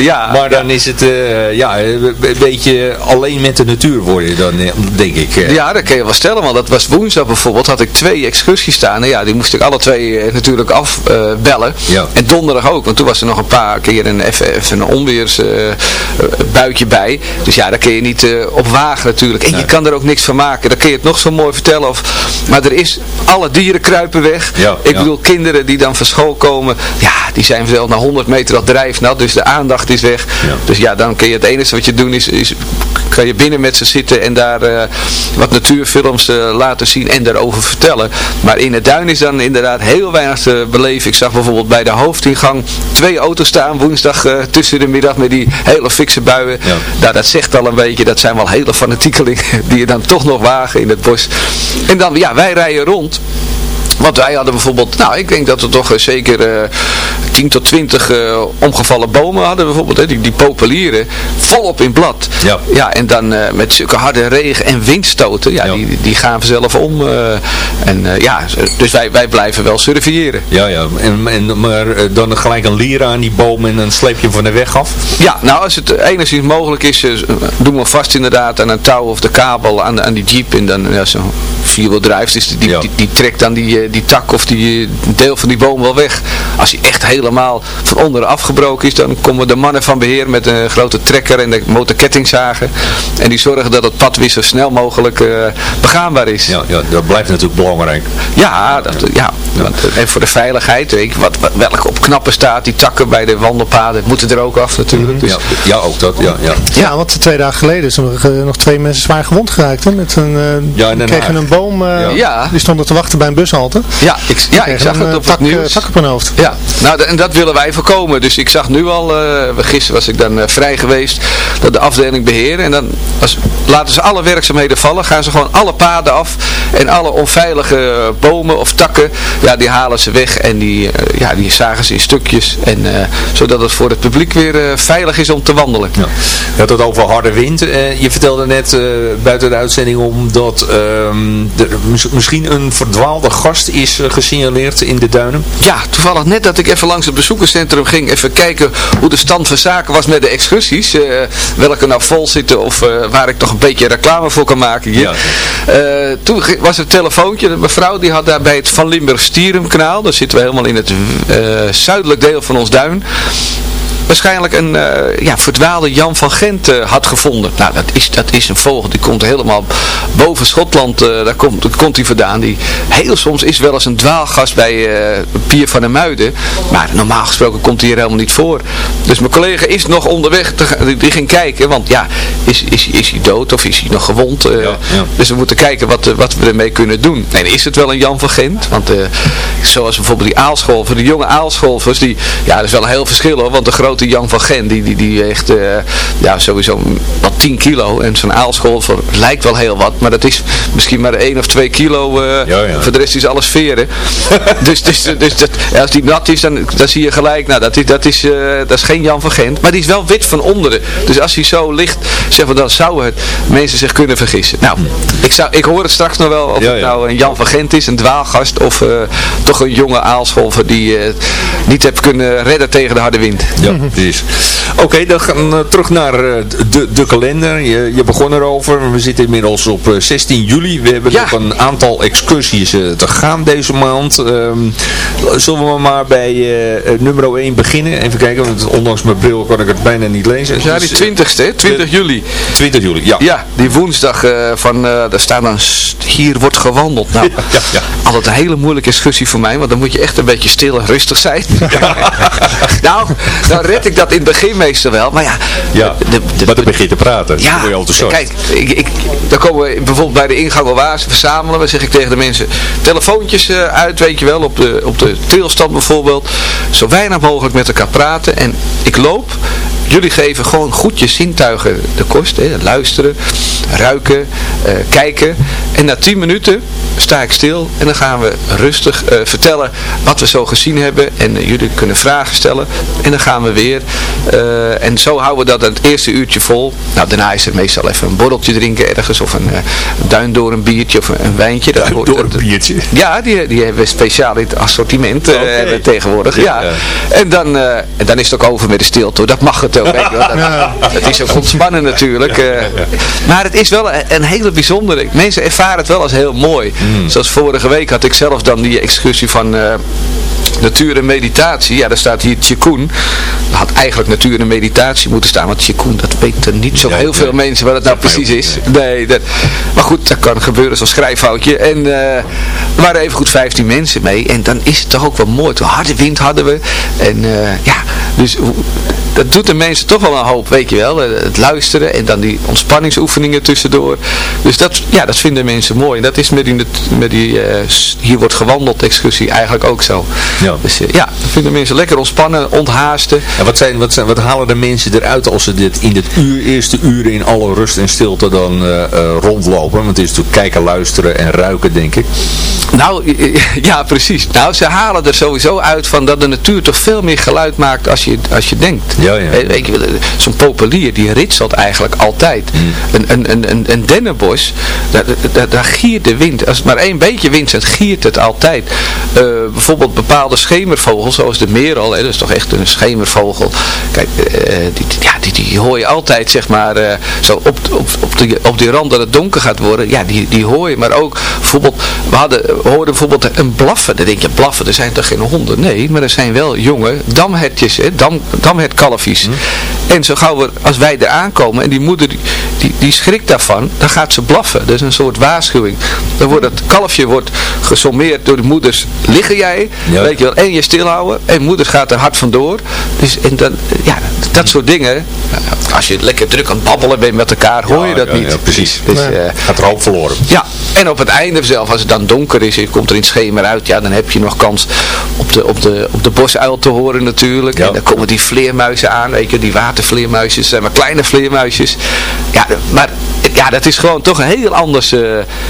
Ja. maar dan is het eh, ja, een beetje alleen met de natuur worden dan, eh, denk ik. eh. Ja, dat kun je wel stellen, want dat was woensdag bijvoorbeeld, had ik twee excursies staan. En ja, die moest ik alle twee natuurlijk afbellen. Ja. En donderdag ook, want toen was er nog een paar keer een, even, even een onweersbuitje bij. Dus ja, daar kun je niet op wagen natuurlijk. En je kan er ook niks van maken. Dan kun je het nog zo mooi vertellen. Of, maar er is, alle dieren kruipen weg. Ja, ik ja. bedoel, kinderen die dan van school komen, ja, die zijn wel na 100 meter al drijfnat. Dus de aandacht is weg. Ja. Dus ja, dan kun je het enige wat je doen is, is kan je binnen met ze zitten en daar eh, wat natuurfilms eh, laten zien en daarover vertellen. Maar in het duin is dan inderdaad heel weinig te beleven. Ik zag bijvoorbeeld bij de hoofdingang twee auto's staan woensdag eh, tussen de middag met die hele fikse buien. Ja. Nou, dat zegt al een beetje, dat zijn wel hele fanatiekelingen die je dan toch nog wagen in het bos. En dan, ja, wij rijden rond. Want wij hadden bijvoorbeeld, nou ik denk dat we toch eh, zeker eh 10 tot 20 eh, omgevallen bomen hadden bijvoorbeeld. Hè, die, die populieren volop in blad. Ja. ja en dan met zulke harde regen en windstoten, ja, Ja. Die, die gaan vanzelf om. en ja, dus wij, wij blijven wel surveilleren. Ja, ja. En, en, maar dan gelijk een lier aan die boom en dan sleep je hem van de weg af. Ja, nou als het enigszins mogelijk is, doen we vast inderdaad aan een touw of de kabel aan, aan die jeep. En dan ja, zo'n vierwieldrijf, dus die, Ja. die, die trekt dan die, eh, die tak of die eh, deel van die boom wel weg. Als hij echt helemaal van onderen afgebroken is, dan komen de mannen van beheer met een grote trekker en de motorkettingzagen. En die zorgen dat het pad weer zo snel mogelijk eh, begaanbaar is. Ja, ja, dat blijft natuurlijk belangrijk. Ja, dat, ja. Want, eh, en voor de veiligheid, weet wat, wat, welke op knappen staat, die takken bij de wandelpaden, moeten er ook af natuurlijk. Dus, Ja, ja ook dat. Ja, ja. Ja, want twee dagen geleden zijn er eh, nog twee mensen zwaar gewond geraakt. Hè? Met een, eh, Ja, kregen een boom, eh, Ja. Ja. die stonden te wachten bij een bushalte. Ja, ik, ja, ik zag een, het op tak, het nieuws. tak op hun hoofd. Ja, nou, en dat willen wij voorkomen. Dus ik zag nu al, eh, gisteren was ik dan vrij geweest, dat de afdeling beheer. En dan als, laten ze alle werkzaamheden vallen, gaan ze gewoon alle paden af. En alle onveilige bomen of takken, ja, die halen ze weg. En die, eh, ja, die zagen ze in stukjes. En, eh, zodat het voor het publiek weer eh, veilig is om te wandelen. Ja. Je had het over harde wind. Je vertelde net buiten de uitzending om dat ehm, er mis- misschien een verdwaalde gast is gesignaleerd in de duinen. Ja, toevallig net dat ik even langs het bezoekerscentrum ging, even kijken hoe de stand van zaken was met de excursies. eh, welke nou vol zitten of waar ik toch een beetje reclame voor kan maken hier. Ja. Toen was er een telefoontje, de mevrouw die had daar bij het Van Limburg Stierum-kanaal, daar zitten we helemaal in het eh, zuidelijk deel van ons duin, waarschijnlijk een eh, ja, verdwaalde Jan van Gent eh, had gevonden. Nou, dat is, dat is een vogel, die komt helemaal boven Schotland, eh, daar komt, komt hij vandaan. Die heel soms is wel eens een dwaalgast bij Pier van der Muiden, maar normaal gesproken komt hij hier helemaal niet voor. Dus mijn collega is nog onderweg, te, die, die ging kijken, want ja, is, is, is hij dood of is hij nog gewond? Ja, ja. Dus we moeten kijken wat, wat we ermee kunnen doen. En is het wel een Jan van Gent? Want zoals bijvoorbeeld die aalscholver, de jonge aalscholvers, die, ja, dat is wel een heel verschil hoor. Want de grote Jan van Gent, die, die, die weegt eh, ja, sowieso wat 10 kilo. En zo'n aalscholver lijkt wel heel wat, maar dat is misschien maar 1 of 2 kilo. eh, Ja, ja. Voor de rest is alles veren. dus dus, dus dat, ja, als die nat is, dan, dan zie je gelijk, nou dat is, dat, is, eh, dat is geen Jan van Gent. Maar die is wel wit van onderen. Dus als hij zo ligt, zeg maar, dan zouden het mensen zich kunnen vergissen. Nou, ik, zou, ik hoor het straks nog wel of Ja, het nou een Jan van Gent is, een dwaalgast of toch een jonge aalscholver die niet heeft kunnen redden tegen de harde wind. Ja, precies. Oké, dan gaan we terug naar eh, de, de kalender. Je, je begon erover. We zitten inmiddels op eh, 16 juli. We hebben Ja. nog een aantal excursies eh, te gaan deze maand. Ehm, zullen we maar bij eh, eh, nummer 1 beginnen? Even kijken, want ondanks mijn bril kan ik het bijna niet lezen. Ja, die Dus, 20ste, hè? 20 juli. 20 juli, ja. Ja, die woensdag eh, van, eh, daar staat dan, hier wordt gewandeld. Nou, Ja, ja. altijd een hele moeilijke discussie voor mij, want dan moet je echt een beetje stil en rustig zijn. nou, dan red ik dat in het begin meestal wel, maar ja. Ja, de- de- maar dan begin je te praten. Dan Ja, je enthousiast. kijk, ik, ik, dan komen we bijvoorbeeld bij de ingang al waar, verzamelen we, zeg ik tegen de mensen, telefoontjes eh, uit, weet je wel, op de, op de trilstand bijvoorbeeld, zo weinig mogelijk met elkaar praten en ik loop, jullie geven gewoon goed je zintuigen de kost, hè, luisteren, ruiken, eh, kijken en na 10 minuten sta ik stil en dan gaan we rustig eh, vertellen wat we zo gezien hebben en eh, jullie kunnen vragen stellen en dan gaan we weer en zo houden we dat het eerste uurtje vol. Nou, daarna is er meestal even een borreltje drinken ergens of een duin door een biertje of een, een wijntje. Biertje. Ja, die, die hebben we speciaal in het assortiment hebben tegenwoordig. Ja. Ja. En, dan, en dan is het ook over met de stilte. Dat mag het ook. wel. Dat, Het is ook ontspannen natuurlijk. eh. Maar het is wel een, een hele bijzondere. Mensen ervaren het wel als heel mooi. Zoals vorige week had ik zelf dan die excursie van... eh, Natuur en meditatie, ja daar staat hier Tjekoen. Er had eigenlijk natuur en meditatie moeten staan, want Tjekoen, dat weten niet zo Ja, heel nee. veel mensen wat het nou precies is. Nee, dat, maar goed, dat kan gebeuren zo'n schrijffoutje. En er waren even goed 15 mensen mee. En dan is het toch ook wel mooi. Toen harde wind hadden we. En ja, dus dat doet de mensen toch wel een hoop, weet je wel. Eh, Het luisteren en dan die ontspanningsoefeningen tussendoor. Dus dat, ja, dat vinden mensen mooi. En dat is met die, met die eh, hier wordt gewandeld excursie eigenlijk ook zo. Ja. Dus eh, ja, dat vinden mensen lekker ontspannen, onthaasten. En wat, zijn, wat, zijn, wat halen de mensen eruit als ze dit in dit uur, eerste uren in alle rust en stilte dan rondlopen? Want het is natuurlijk kijken, luisteren en ruiken, denk ik. Nou, ja precies. Nou, ze halen er sowieso uit van dat de natuur toch veel meer geluid maakt als je, als je denkt. Ja, ja. Zo'n populier, die ritselt eigenlijk altijd. Mm. Een, een, een, een, een dennenbos, daar, daar, daar giert de wind. Als het maar één beetje wind zit, giert het altijd. Eh, bijvoorbeeld bepaalde schemervogels, zoals de merel, hè, dat is toch echt een schemervogel. Kijk, eh, die, die- ja, die, die hoor je altijd, zeg maar, eh, zo op, op, op, de, op die rand dat het donker gaat worden. Ja, die, die hoor je. Maar ook, bijvoorbeeld, we, hadden, we hoorden bijvoorbeeld een blaffen. Dan denk je, blaffen, er zijn toch geen honden? Nee, maar er zijn wel jonge damhertjes, hè, dam, damhertkalfjes. En zo gauw we, als wij er aankomen en die moeder die, die, die schrikt daarvan, dan gaat ze blaffen. Dat is een soort waarschuwing. Dan wordt het kalfje wordt gesommeerd door de moeders. Liggen jij, Ja. weet je wel, en je stilhouden. En moeders gaat er hard vandoor. Dus en dan, ja, dat soort dingen. Als je lekker druk aan het babbelen bent met elkaar, hoor je Ja, dat ja, niet. ja, precies. Dus, Nee. eh, Gaat er hoop verloren. ja, en op het einde zelf, als het dan donker is, je komt er in het schemer uit, ja, dan heb je nog kans op de, op de, op de bosuil te horen natuurlijk. Ja. En dan komen die vleermuizen aan, weet je, die watervleermuisjes, zijn maar kleine vleermuisjes. Ja, maar ja, dat is gewoon toch een heel anders. eh,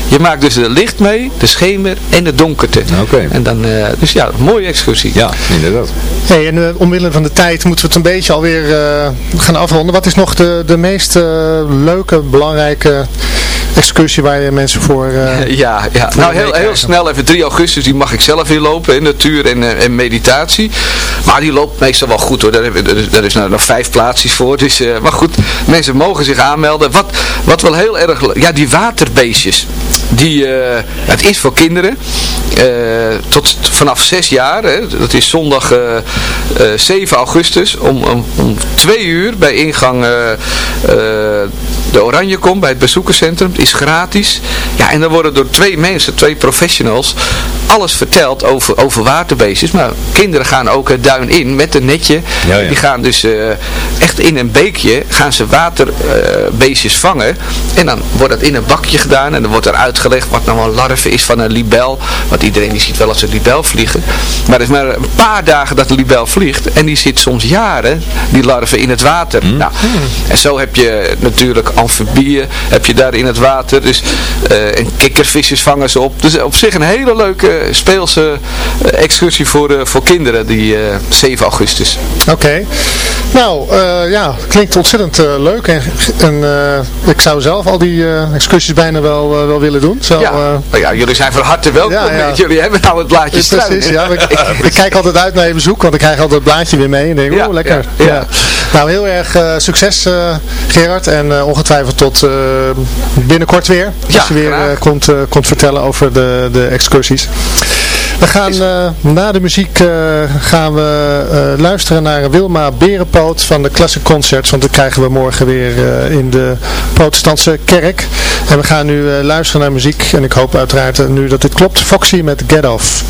je maakt dus het licht mee, de schemer en de donkerte. Oké. En dan, eh, dus ja, mooie excursie. Ja, inderdaad. Hey, en uh, omwille van de tijd moeten we het een beetje alweer uh, gaan afronden. Wat is nog de, de meest uh, leuke, belangrijke excursie waar je mensen voor... Uh, ja, ja. nou heel, heel snel even 3 augustus, die mag ik zelf weer lopen, in natuur en, uh, en meditatie. Maar die loopt meestal wel goed hoor, daar, daar is, daar is nou nog vijf plaatsjes voor. Dus, uh, maar goed, mensen mogen zich aanmelden. Wat, wat wel heel erg, ja die waterbeestjes, die, uh, het is voor kinderen, uh, tot vanaf 6 jaar, hè, dat is zondag uh, 7 augustus, om, om, om 2 uur bij ingang de Oranje Kom bij het bezoekerscentrum. Het is gratis. Ja, en dan worden door twee mensen, twee professionals, alles verteld over, over waterbeestjes. Maar kinderen gaan ook het duin in met een netje. Ja, ja. Die gaan dus uh, echt in een beekje, gaan ze waterbeestjes uh, vangen. En dan wordt dat in een bakje gedaan. En dan wordt er uitgelegd wat nou een larve is van een libel. Want iedereen die ziet wel als een libel vliegen. Maar het is maar een paar dagen dat de libel vliegt. En die zit soms jaren, die larve, in het water. Mm. Nou, en zo heb je natuurlijk amfibieën heb je daar in het water. Dus, uh, en kikkervisjes vangen ze op. Dus op zich een hele leuke speelse uh, excursie voor, uh, voor kinderen, die 7 augustus. Oké. Okay. Nou, eh, ja, klinkt ontzettend eh, leuk. En, en eh, ik zou zelf al die eh, excursies bijna wel, eh, wel willen doen. Zo, Ja. eh, Nou ja, jullie zijn van harte welkom. Ja, ja. Jullie hebben nou het blaadje Ja, precies, ja. Ik, ik, kijk altijd uit naar je bezoek, want ik krijg altijd het blaadje weer mee. En denk, oeh, lekker. ja. Nou, heel erg eh, succes eh, Gerard. En eh, ongetwijfeld tot binnenkort weer. Ja, als je weer komt, komt vertellen over de, de excursies. We gaan na de muziek gaan we luisteren naar Wilma Berenpoot van de Classic Concerts. Want dat krijgen we morgen weer in de protestantse kerk. En we gaan nu luisteren naar muziek. En ik hoop uiteraard nu dat dit klopt. Foxy met Get Off.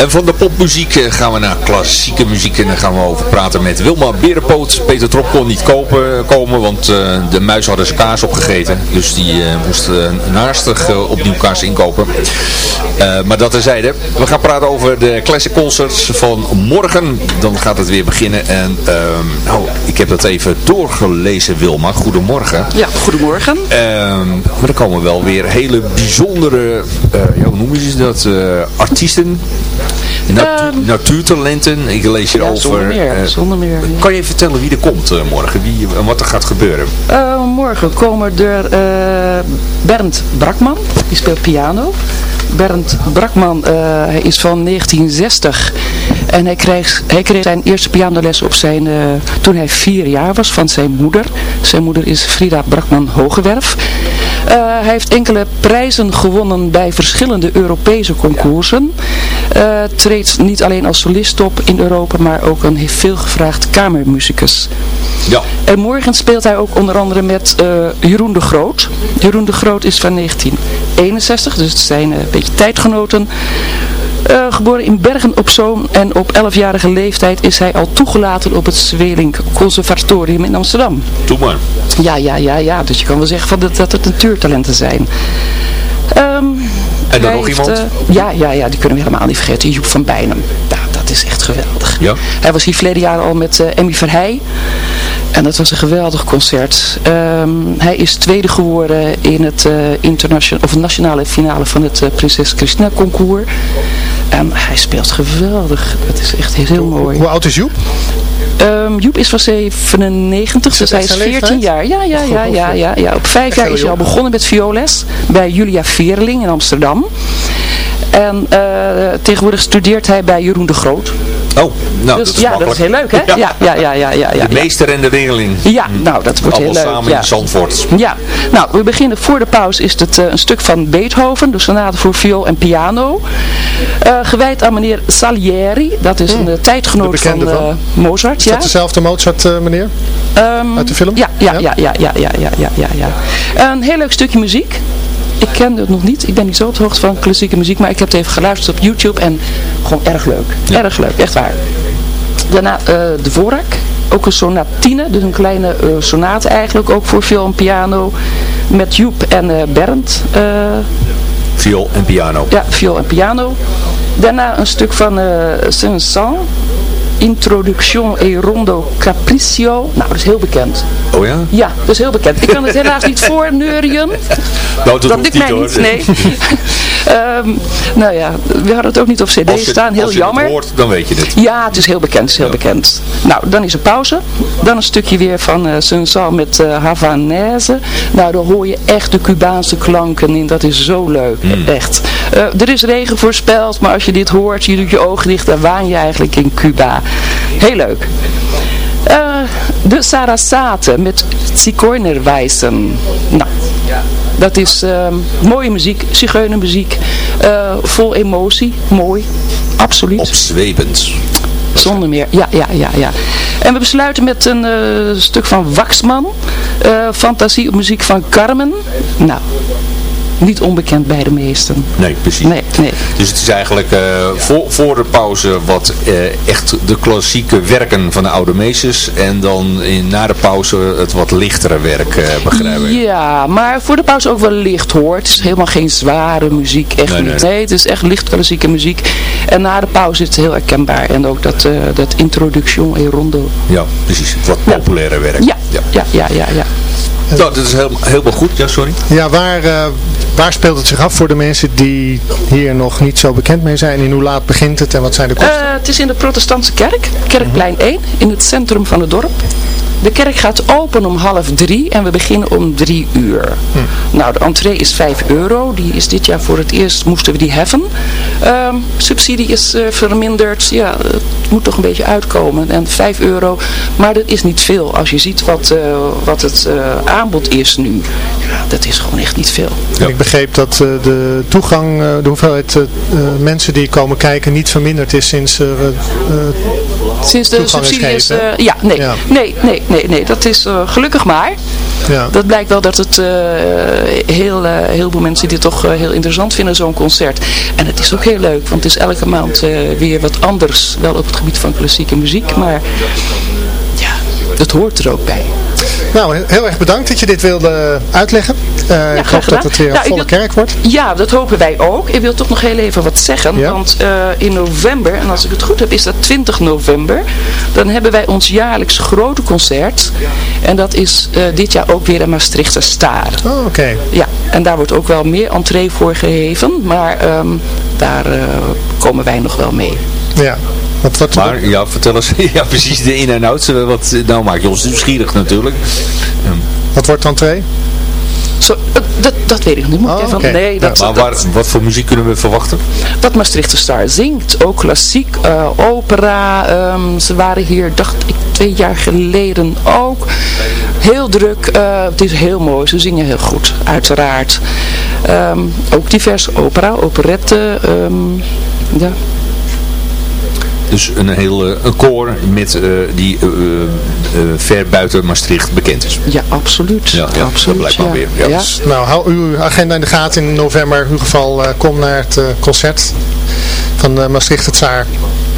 En van de popmuziek eh, gaan we naar klassieke muziek en dan gaan we over praten met Wilma Berenpoot. Peter Trop kon niet kopen, komen, want eh, de muis hadden zijn kaas opgegeten. Dus die eh, moest naastig opnieuw kaas inkopen. Maar dat terzijde. We gaan praten over de Classic Concerts van morgen. Dan gaat het weer beginnen. En nou, ik heb dat even doorgelezen, Wilma. Goedemorgen. Ja, goedemorgen. Ehm, maar er komen wel weer hele bijzondere, hoe noemen ze dat, artiesten, natu- natuurtalenten. Ik lees hier Ja, over. zonder meer, eh, zonder meer, ja. Kan je even vertellen wie er komt eh, morgen, wie, en wat er gaat gebeuren? Eh, morgen komen er eh, Bernd Brakman, die speelt piano. Bernd Brakman, eh, hij is van 1960 en hij kreeg, hij kreeg zijn eerste pianoles op zijn, eh, toen hij vier jaar was van zijn moeder. Zijn moeder is Frida Brakman Hogewerf. Eh, hij heeft enkele prijzen gewonnen bij verschillende Europese concoursen. Eh, treedt niet alleen als solist op in Europa, maar ook een veel gevraagd kamermuzikus. Ja. En morgen speelt hij ook onder andere met eh, Jeroen de Groot. Jeroen de Groot is van 1961, dus het zijn eh, een beetje tijdgenoten. Eh, geboren in Bergen op Zoom en op 11-jarige leeftijd is hij al toegelaten op het Zwelink Conservatorium in Amsterdam. Doe maar. Ja, ja, ja, ja. Dus je kan wel zeggen van dat, dat het natuurtalenten zijn. Ehm, En dan nog heeft, iemand? eh, ja, ja, ja, die kunnen we helemaal niet vergeten. Joep van Bijnem. Ja, dat is echt geweldig. Ja. Hij was hier verleden jaar al met eh, Emmy Verheij. En dat was een geweldig concert. Ehm, hij is tweede geworden in het uh, internationale of nationale finale van het Prinses Christina concours. En hij speelt geweldig. Het is echt heel mooi. Hoe oud is Joep? Ehm, Joep is van 97, dus hij is zijn 14 leeftijd? jaar. Ja, ja, ja, ja, ja, ja. Op vijf jaar is hij al begonnen met violes bij Julia Veerling in Amsterdam. En eh, tegenwoordig studeert hij bij Jeroen de Groot. Oh, nou, dus dat is ja, dat is heel leuk, hè? Ja, ja, ja, ja, ja. ja, ja. De meester en de leerling. Ja, nou, dat wordt heel Allemaal leuk. samen ja. in Zandvoort. Ja, nou, we beginnen voor de pauze is het eh, een stuk van Beethoven, de sonate voor viool en piano. Eh, gewijd aan meneer Salieri, dat is een eh, tijdgenoot van eh. Mozart. Is ja. dat dezelfde Mozart, eh, meneer? Ehm, Uit de film? Ja, ja, ja, ja, ja, ja, ja, ja, ja. Een heel leuk stukje muziek. Ik kende het nog niet. Ik ben niet zo op de hoogte van klassieke muziek, maar ik heb het even geluisterd op YouTube en gewoon erg leuk. Erg leuk, echt waar. Daarna eh, de Vorak, ook een sonatine, dus een kleine eh, sonate eigenlijk, ook voor viool en piano. Met Joep en eh, Bernd. Viool en piano. ja, viool en piano. Daarna een stuk van eh Saint-Saëns. Introduction e Rondo Capriccio. Nou, dat is heel bekend. Oh ja? Ja, dat is heel bekend. Ik kan het helaas niet voorneurien. Nou, dat, Dat niet mij hoor. niet, nee. Ehm, nou ja, we hadden het ook niet op cd je, staan, heel als je jammer. hoort, dan weet je het. Ja, het is heel bekend, het is heel bekend. Nou, dan is er pauze. Dan een stukje weer van uh, Saint-Saëns met uh, Havanaise. Nou, daar hoor je echt de Cubaanse klanken in. Dat is zo leuk, echt. Uh, er is regen voorspeld, maar als je dit hoort, je doet je ogen dicht, dan waan je eigenlijk in Cuba. Heel leuk. Uh, de Sarasate met Zigeunerwijzen. Nou, dat is uh, mooie muziek, zigeunermuziek, uh, vol emotie, mooi, absoluut. Opzwepend. Zonder meer, ja, ja, ja, ja. En we besluiten met een uh, stuk van Waxman, uh, fantasie op muziek van Carmen. Nou, niet onbekend bij de meesten. Nee, precies. Nee, nee. Dus het is eigenlijk uh, voor, voor de pauze wat uh, echt de klassieke werken van de oude meesters. En dan in, na de pauze het wat lichtere werk, uh, begrijp ik. Ja, maar voor de pauze ook wel licht hoor. Het is helemaal geen zware muziek, echt Nee, niet. nee. Nee, het is echt licht klassieke muziek. En na de pauze is het heel herkenbaar. En ook dat, dat introduction en rondo. Ja, precies. Het wat populaire werk. Ja, ja, ja, ja, ja. Nou, dat is heel, helemaal goed. Ja, sorry. Ja, waar, uh, waar speelt het zich af voor de mensen die hier nog niet zo bekend mee zijn? En hoe laat begint het en wat zijn de kosten? Uh, het is in de protestantse kerk, Kerkplein 1, in het centrum van het dorp. De kerk gaat open om half drie en we beginnen om drie uur. Hm. Nou, de entree is 5 euro. Die is dit jaar voor het eerst, moesten we die heffen. Um, subsidie is uh, verminderd. Ja, het moet toch een beetje uitkomen. En 5 euro, maar dat is niet veel. Als je ziet wat, uh, wat het uh, aanbod is nu. Dat is gewoon echt niet veel. Ja. Ik begreep dat de toegang, de hoeveelheid mensen die komen kijken niet verminderd is sinds er Sinds de subsidie is, uh, ja, nee, ja. nee, nee, nee, nee, dat is gelukkig maar. Ja. Dat blijkt wel dat het uh, heel, heel veel mensen dit toch heel interessant vinden, zo'n concert. En het is ook heel leuk, want het is elke maand weer wat anders, wel op het gebied van klassieke muziek, maar ja, dat hoort er ook bij. Nou, heel erg bedankt dat je dit wilde uitleggen. Uh, ja, ik hoop dat het weer een nou, volle wil, kerk wordt. Ja, dat hopen wij ook. Ik wil toch nog heel even wat zeggen. Ja. Want uh, in november, en als ik het goed heb, is dat 20 november. Dan hebben wij ons jaarlijks grote concert. En dat is uh, dit jaar ook weer een Maastrichter Staar. Oh, oké. Okay. Ja, en daar wordt ook wel meer entree voor gegeven. Maar um, daar komen wij nog wel mee. Ja. Wat, wat maar ja, vertel eens, ja precies de in- en outs. Wat, nou maak je ons nieuwsgierig natuurlijk. Um. Wat wordt dan twee? Zo, dat, dat weet ik niet. Moet oh, ik even, okay. nee, dat, ja, maar waar, wat voor muziek kunnen we verwachten? Wat Maastrichter Star zingt. Ook klassiek, uh, opera. Um, ze waren hier, dacht ik, twee jaar geleden ook. Heel druk. Uh, het is heel mooi. Ze zingen heel goed, uiteraard. Um, ook diverse opera, operetten. Um, ja. Dus een hele een koor met, eh, die eh, eh, eh, ver buiten Maastricht bekend is. Ja, absoluut. Ja, ja, absoluut. dat blijkt ja. weer. Ja. Ja. Nou, hou uw agenda in de gaten in november. In ieder geval eh, kom naar het eh, concert van eh, Maastricht het Zaar.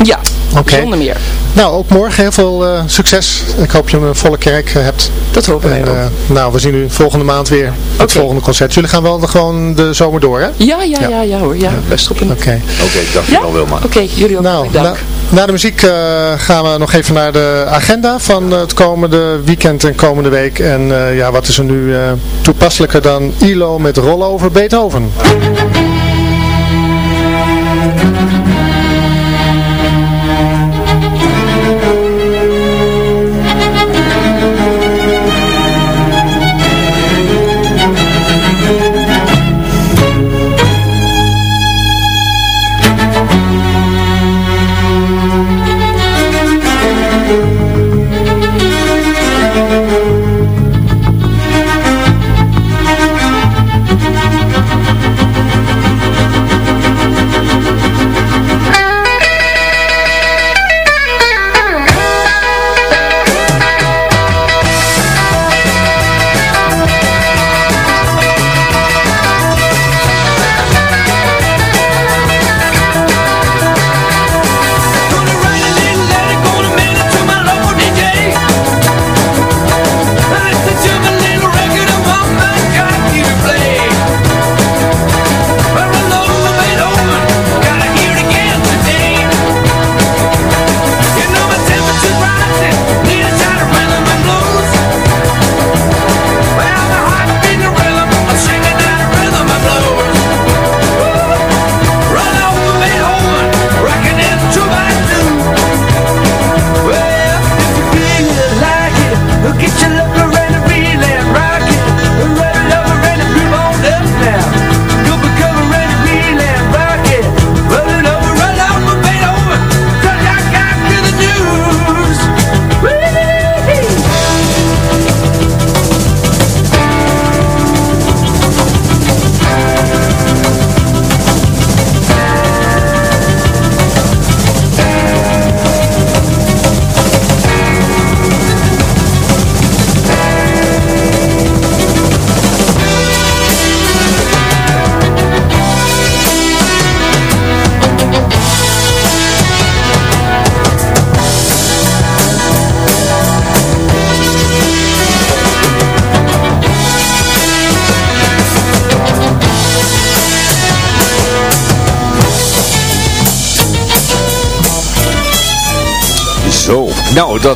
Ja, Oké. zonder meer. Nou, ook morgen heel veel eh, succes. Ik hoop je een volle kerk eh, hebt. Dat hopen wij En, ook. eh, nou, we zien u volgende maand weer het Oké. volgende concert. Jullie gaan wel de- gewoon de zomer door, hè? Ja, ja, ja, ja, hoor. Ja, best op een... Oké. Oké, dankjewel Wilma. Oké, jullie ook. Nou, dank. na, na de muziek eh, gaan we nog even naar de agenda van het komende weekend en komende week. En eh, ja, wat is er nu eh, toepasselijker dan ILO met rollover Beethoven?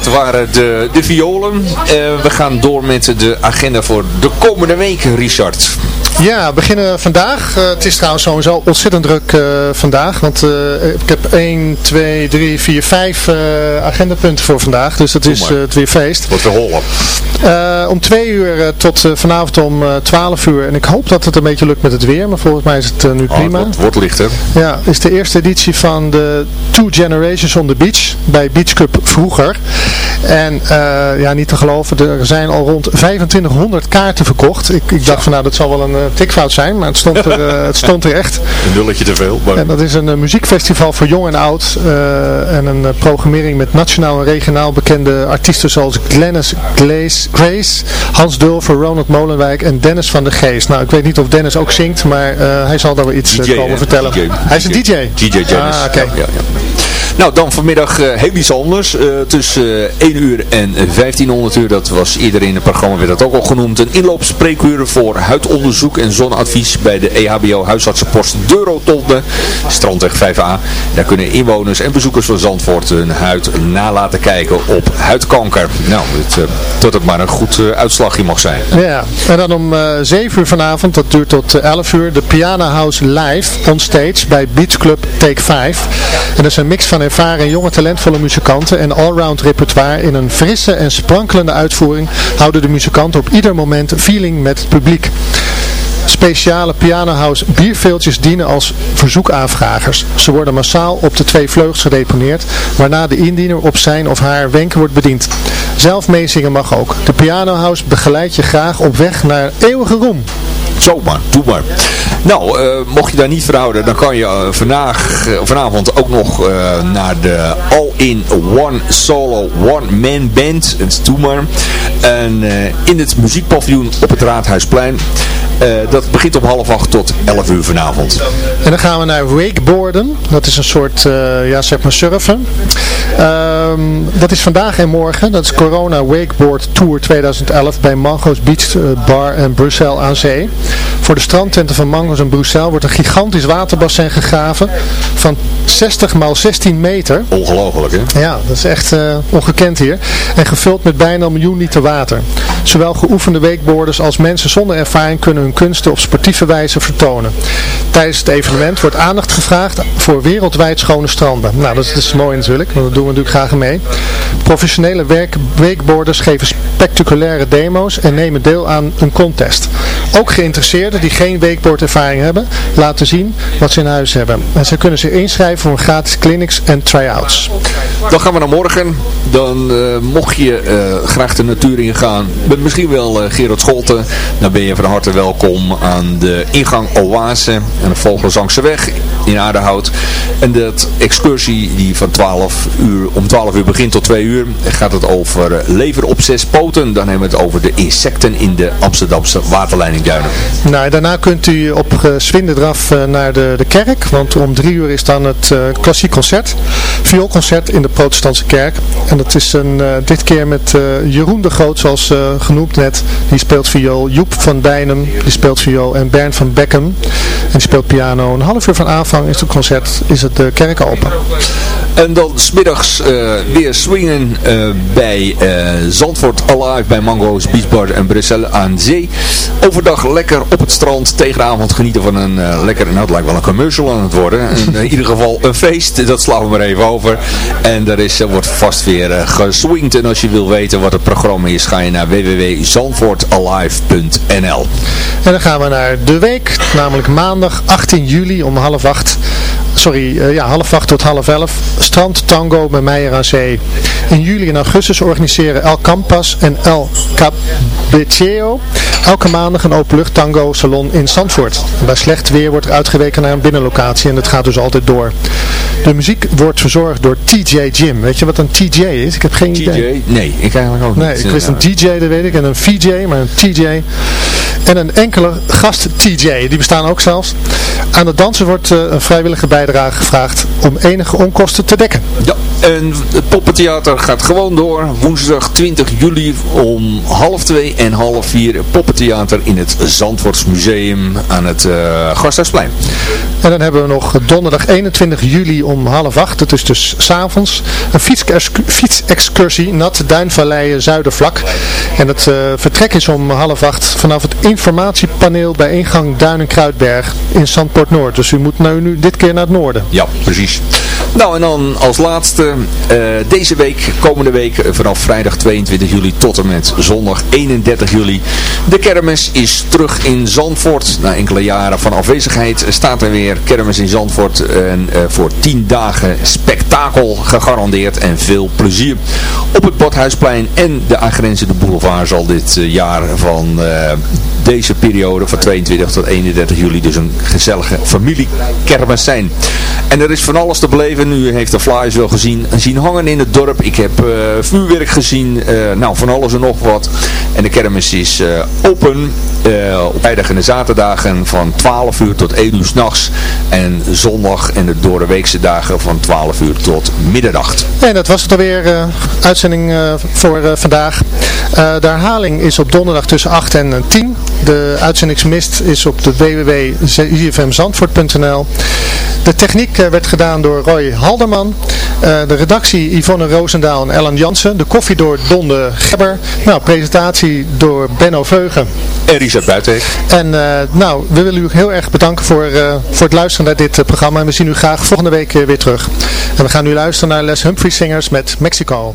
Dat waren de, de violen. Eh, we gaan door met de agenda voor de komende week, Richard. Ja, we beginnen vandaag. Eh, het is trouwens sowieso ontzettend druk eh, vandaag. Want eh, ik heb 1, 2, 3, 4, 5 eh, agendapunten voor vandaag. Dus het is het weer feest. Wat te hollen. Om 2 uur tot vanavond om eh 12 uur. En ik hoop dat het een beetje lukt met het weer. Maar volgens mij is het nu Oh, prima. het wordt, wordt lichter. Ja, is de eerste editie van de Two Generations on the Beach bij Beach Club vroeger. En ja, niet te geloven, er zijn al rond 2500 kaarten verkocht. Ik, ik dacht van nou, dat zal wel een tikfout zijn, maar het stond er, eh, het stond er echt. Een nulletje te veel. Maar... En dat is een eh, muziekfestival voor jong en oud. eh, en een eh, programmering met nationaal en regionaal bekende artiesten zoals Glennis Glaze, Grace, Hans Dulfer, Ronald Molenwijk en Dennis van der Geest. Nou, ik weet niet of Dennis ook zingt, maar eh, hij zal daar wel iets eh, DJ, komen vertellen. DJ. Hij is een DJ. DJ Dennis. Ah, oké. Ja. Nou, dan vanmiddag eh, heel iets. Eh, tussen eh, 1 uur en 1500 uur, dat was eerder in het programma, werd dat ook al genoemd. Een inloopspreekuur voor huidonderzoek en zonadvies bij de EHBO huisartsenpost De Rotonde, Strandweg 5A. Daar kunnen inwoners en bezoekers van Zandvoort hun huid na laten kijken op huidkanker. Nou, het, eh, tot het maar een goed eh, uitslagje mag zijn. Ja, en dan om eh 7 uur vanavond, dat duurt tot eh, 11 uur, de Piano House live on stage bij Beach Club Take 5. En dat is een mix van ervaren en jonge talentvolle muzikanten en allround repertoire in een frisse en sprankelende uitvoering houden de muzikanten op ieder moment feeling met het publiek. Speciale Piano House bierveeltjes dienen als verzoekaanvragers. Ze worden massaal op de twee vleugels gedeponeerd, waarna de indiener op zijn of haar wenken wordt bediend. Zelf meezingen mag ook. De Piano House begeleidt je graag op weg naar eeuwige roem. Zomaar, doe maar. Nou, eh, mocht je daar niet verhouden, dan kan je eh, vandaag, eh, vanavond ook nog naar de All-in-One Solo One Man Band. Is Doe maar. En in het muziekpaviljoen op het Raadhuisplein. Dat begint om half acht tot elf uur vanavond. En dan gaan we naar wakeboarden. Dat is een soort, eh, ja zeg maar surfen. Ehm, dat is vandaag en morgen. Dat is Corona Wakeboard Tour 2011 bij Mango's Beach Bar en Brussel aan Zee. Voor de strandtenten van Mango's en Brussel wordt een gigantisch waterbassin gegraven van 60 x 16 meter. Ongelooflijk hè? Ja, dat is echt eh, ongekend hier. En gevuld met bijna een miljoen liter water. Zowel geoefende wakeboarders als mensen zonder ervaring kunnen hun kunsten op sportieve wijze vertonen. Tijdens het evenement wordt aandacht gevraagd voor wereldwijd schone stranden. Nou, dat is, dat is mooi natuurlijk, want dat doen we natuurlijk graag mee. Professionele wakeboarders geven spectaculaire demo's en nemen deel aan een contest. Ook geïnteresseerden die geen wakeboardervaring hebben, laten zien wat ze in huis hebben. En ze kunnen zich inschrijven voor gratis clinics en try-outs. Dan gaan we naar morgen. Dan eh, mocht je eh, graag de natuur ingaan. Met misschien wel eh, Gerard Scholten. Dan ben je van harte welkom aan de ingang Oase. En de Vogelzangse weg in Aardehout. En dat excursie die van 12 uur, om 12 uur begint tot 2 uur. Gaat het over eh, lever op zes poten. Dan hebben we het over de insecten in de Amsterdamse waterleidingduinen. Nou, daarna kunt u op uh, zwindendraf uh, naar de, de kerk, want om drie uur is dan het klassiek concert, vioolconcert in de protestantse kerk. En dat is een, dit keer met Jeroen de Groot, zoals genoemd net, die speelt viool, Joep van Dijnen, die speelt viool en Bernd van Beckham, en die speelt piano. Een half uur van is het concert, is het de kerk open. En dan smiddags uh, weer swingen uh, bij uh, Zandvoort Alive bij Mango's Beach Bar en Brussel aan zee. Overdag lekker op het strand, tegen de avond genieten van een lekker, nou het lijkt wel een commercial aan het worden. in ieder geval een feest, dat slaan we maar even over. En er is, wordt vast weer geswingd. En als je wil weten wat het programma is, ga je naar www.zandvoortalive.nl En dan gaan we naar de week, namelijk maandag 18 juli om half acht sorry, uh, ja, half acht tot half elf. Strand Tango bij Meijer aan Zee. In juli en augustus organiseren El Campas en El Cabeceo elke maandag een openlucht tango salon in Zandvoort. Bij slecht weer wordt er uitgeweken naar een binnenlocatie en het gaat dus altijd door. De muziek wordt verzorgd door TJ Jim. Weet je wat een TJ is? Ik heb geen TJ? idee. Nee, ik eigenlijk ook nee, niet. ik wist een DJ, dat weet ik. En een VJ, maar een TJ. En een enkele gast TJ, die bestaan ook zelfs. Aan de dansen wordt uh, een vrijwillige bijdrage gevraagd om enige onkosten te dekken. Ja, en het poppentheater gaat gewoon door. Woensdag 20 juli om half twee en half vier poppentheater in het Zandvoortsmuseum aan het uh, Gasthuisplein. En dan hebben we nog donderdag 21 juli om half acht, het is dus s'avonds, een fietsexcursie Nat Duinvallei Zuidervlak. En het uh, vertrek is om half acht vanaf het informatiepaneel bij ingang Duin Kruidberg in Zandpoort Noord. Dus u moet nu dit keer naar het noorden. Ja, precies. Nou en dan als laatste, uh, deze week, komende week, vanaf vrijdag 22 juli tot en met zondag 31 juli. De kermis is terug in Zandvoort. Na enkele jaren van afwezigheid staat er weer kermis in Zandvoort. En uh, voor 10 dagen spektakel gegarandeerd en veel plezier. Op het Badhuisplein en de aangrenzende boulevard zal dit jaar van deze periode van 22 tot 31 juli dus een gezellige familiekermis zijn. En er is van alles te beleven. Nu heeft de flyers wel gezien, zien hangen in het dorp. Ik heb uh, vuurwerk gezien. Uh, nou, van alles en nog wat. En de kermis is uh, open op vrijdag en de zaterdagen van 12 uur tot 1 uur s'nachts. En zondag en de doordeweekse dagen van 12 uur tot middernacht. En dat was het alweer. uitzending voor vandaag. de herhaling is op donderdag tussen 8 en 10. De uitzendingsmist is op de www.zfmzandvoort.nl De techniek werd gedaan door Roy Halderman. Uh, de redactie Yvonne Roosendaal en Ellen Jansen. De koffie door Don de Gebber. Nou, presentatie door Benno Veugen. En Richard Buitenhek. En uh, nou, we willen u heel erg bedanken voor, voor het luisteren naar dit programma. En we zien u graag volgende week weer terug. En we gaan nu luisteren naar Les Humphrey Singers met Mexico.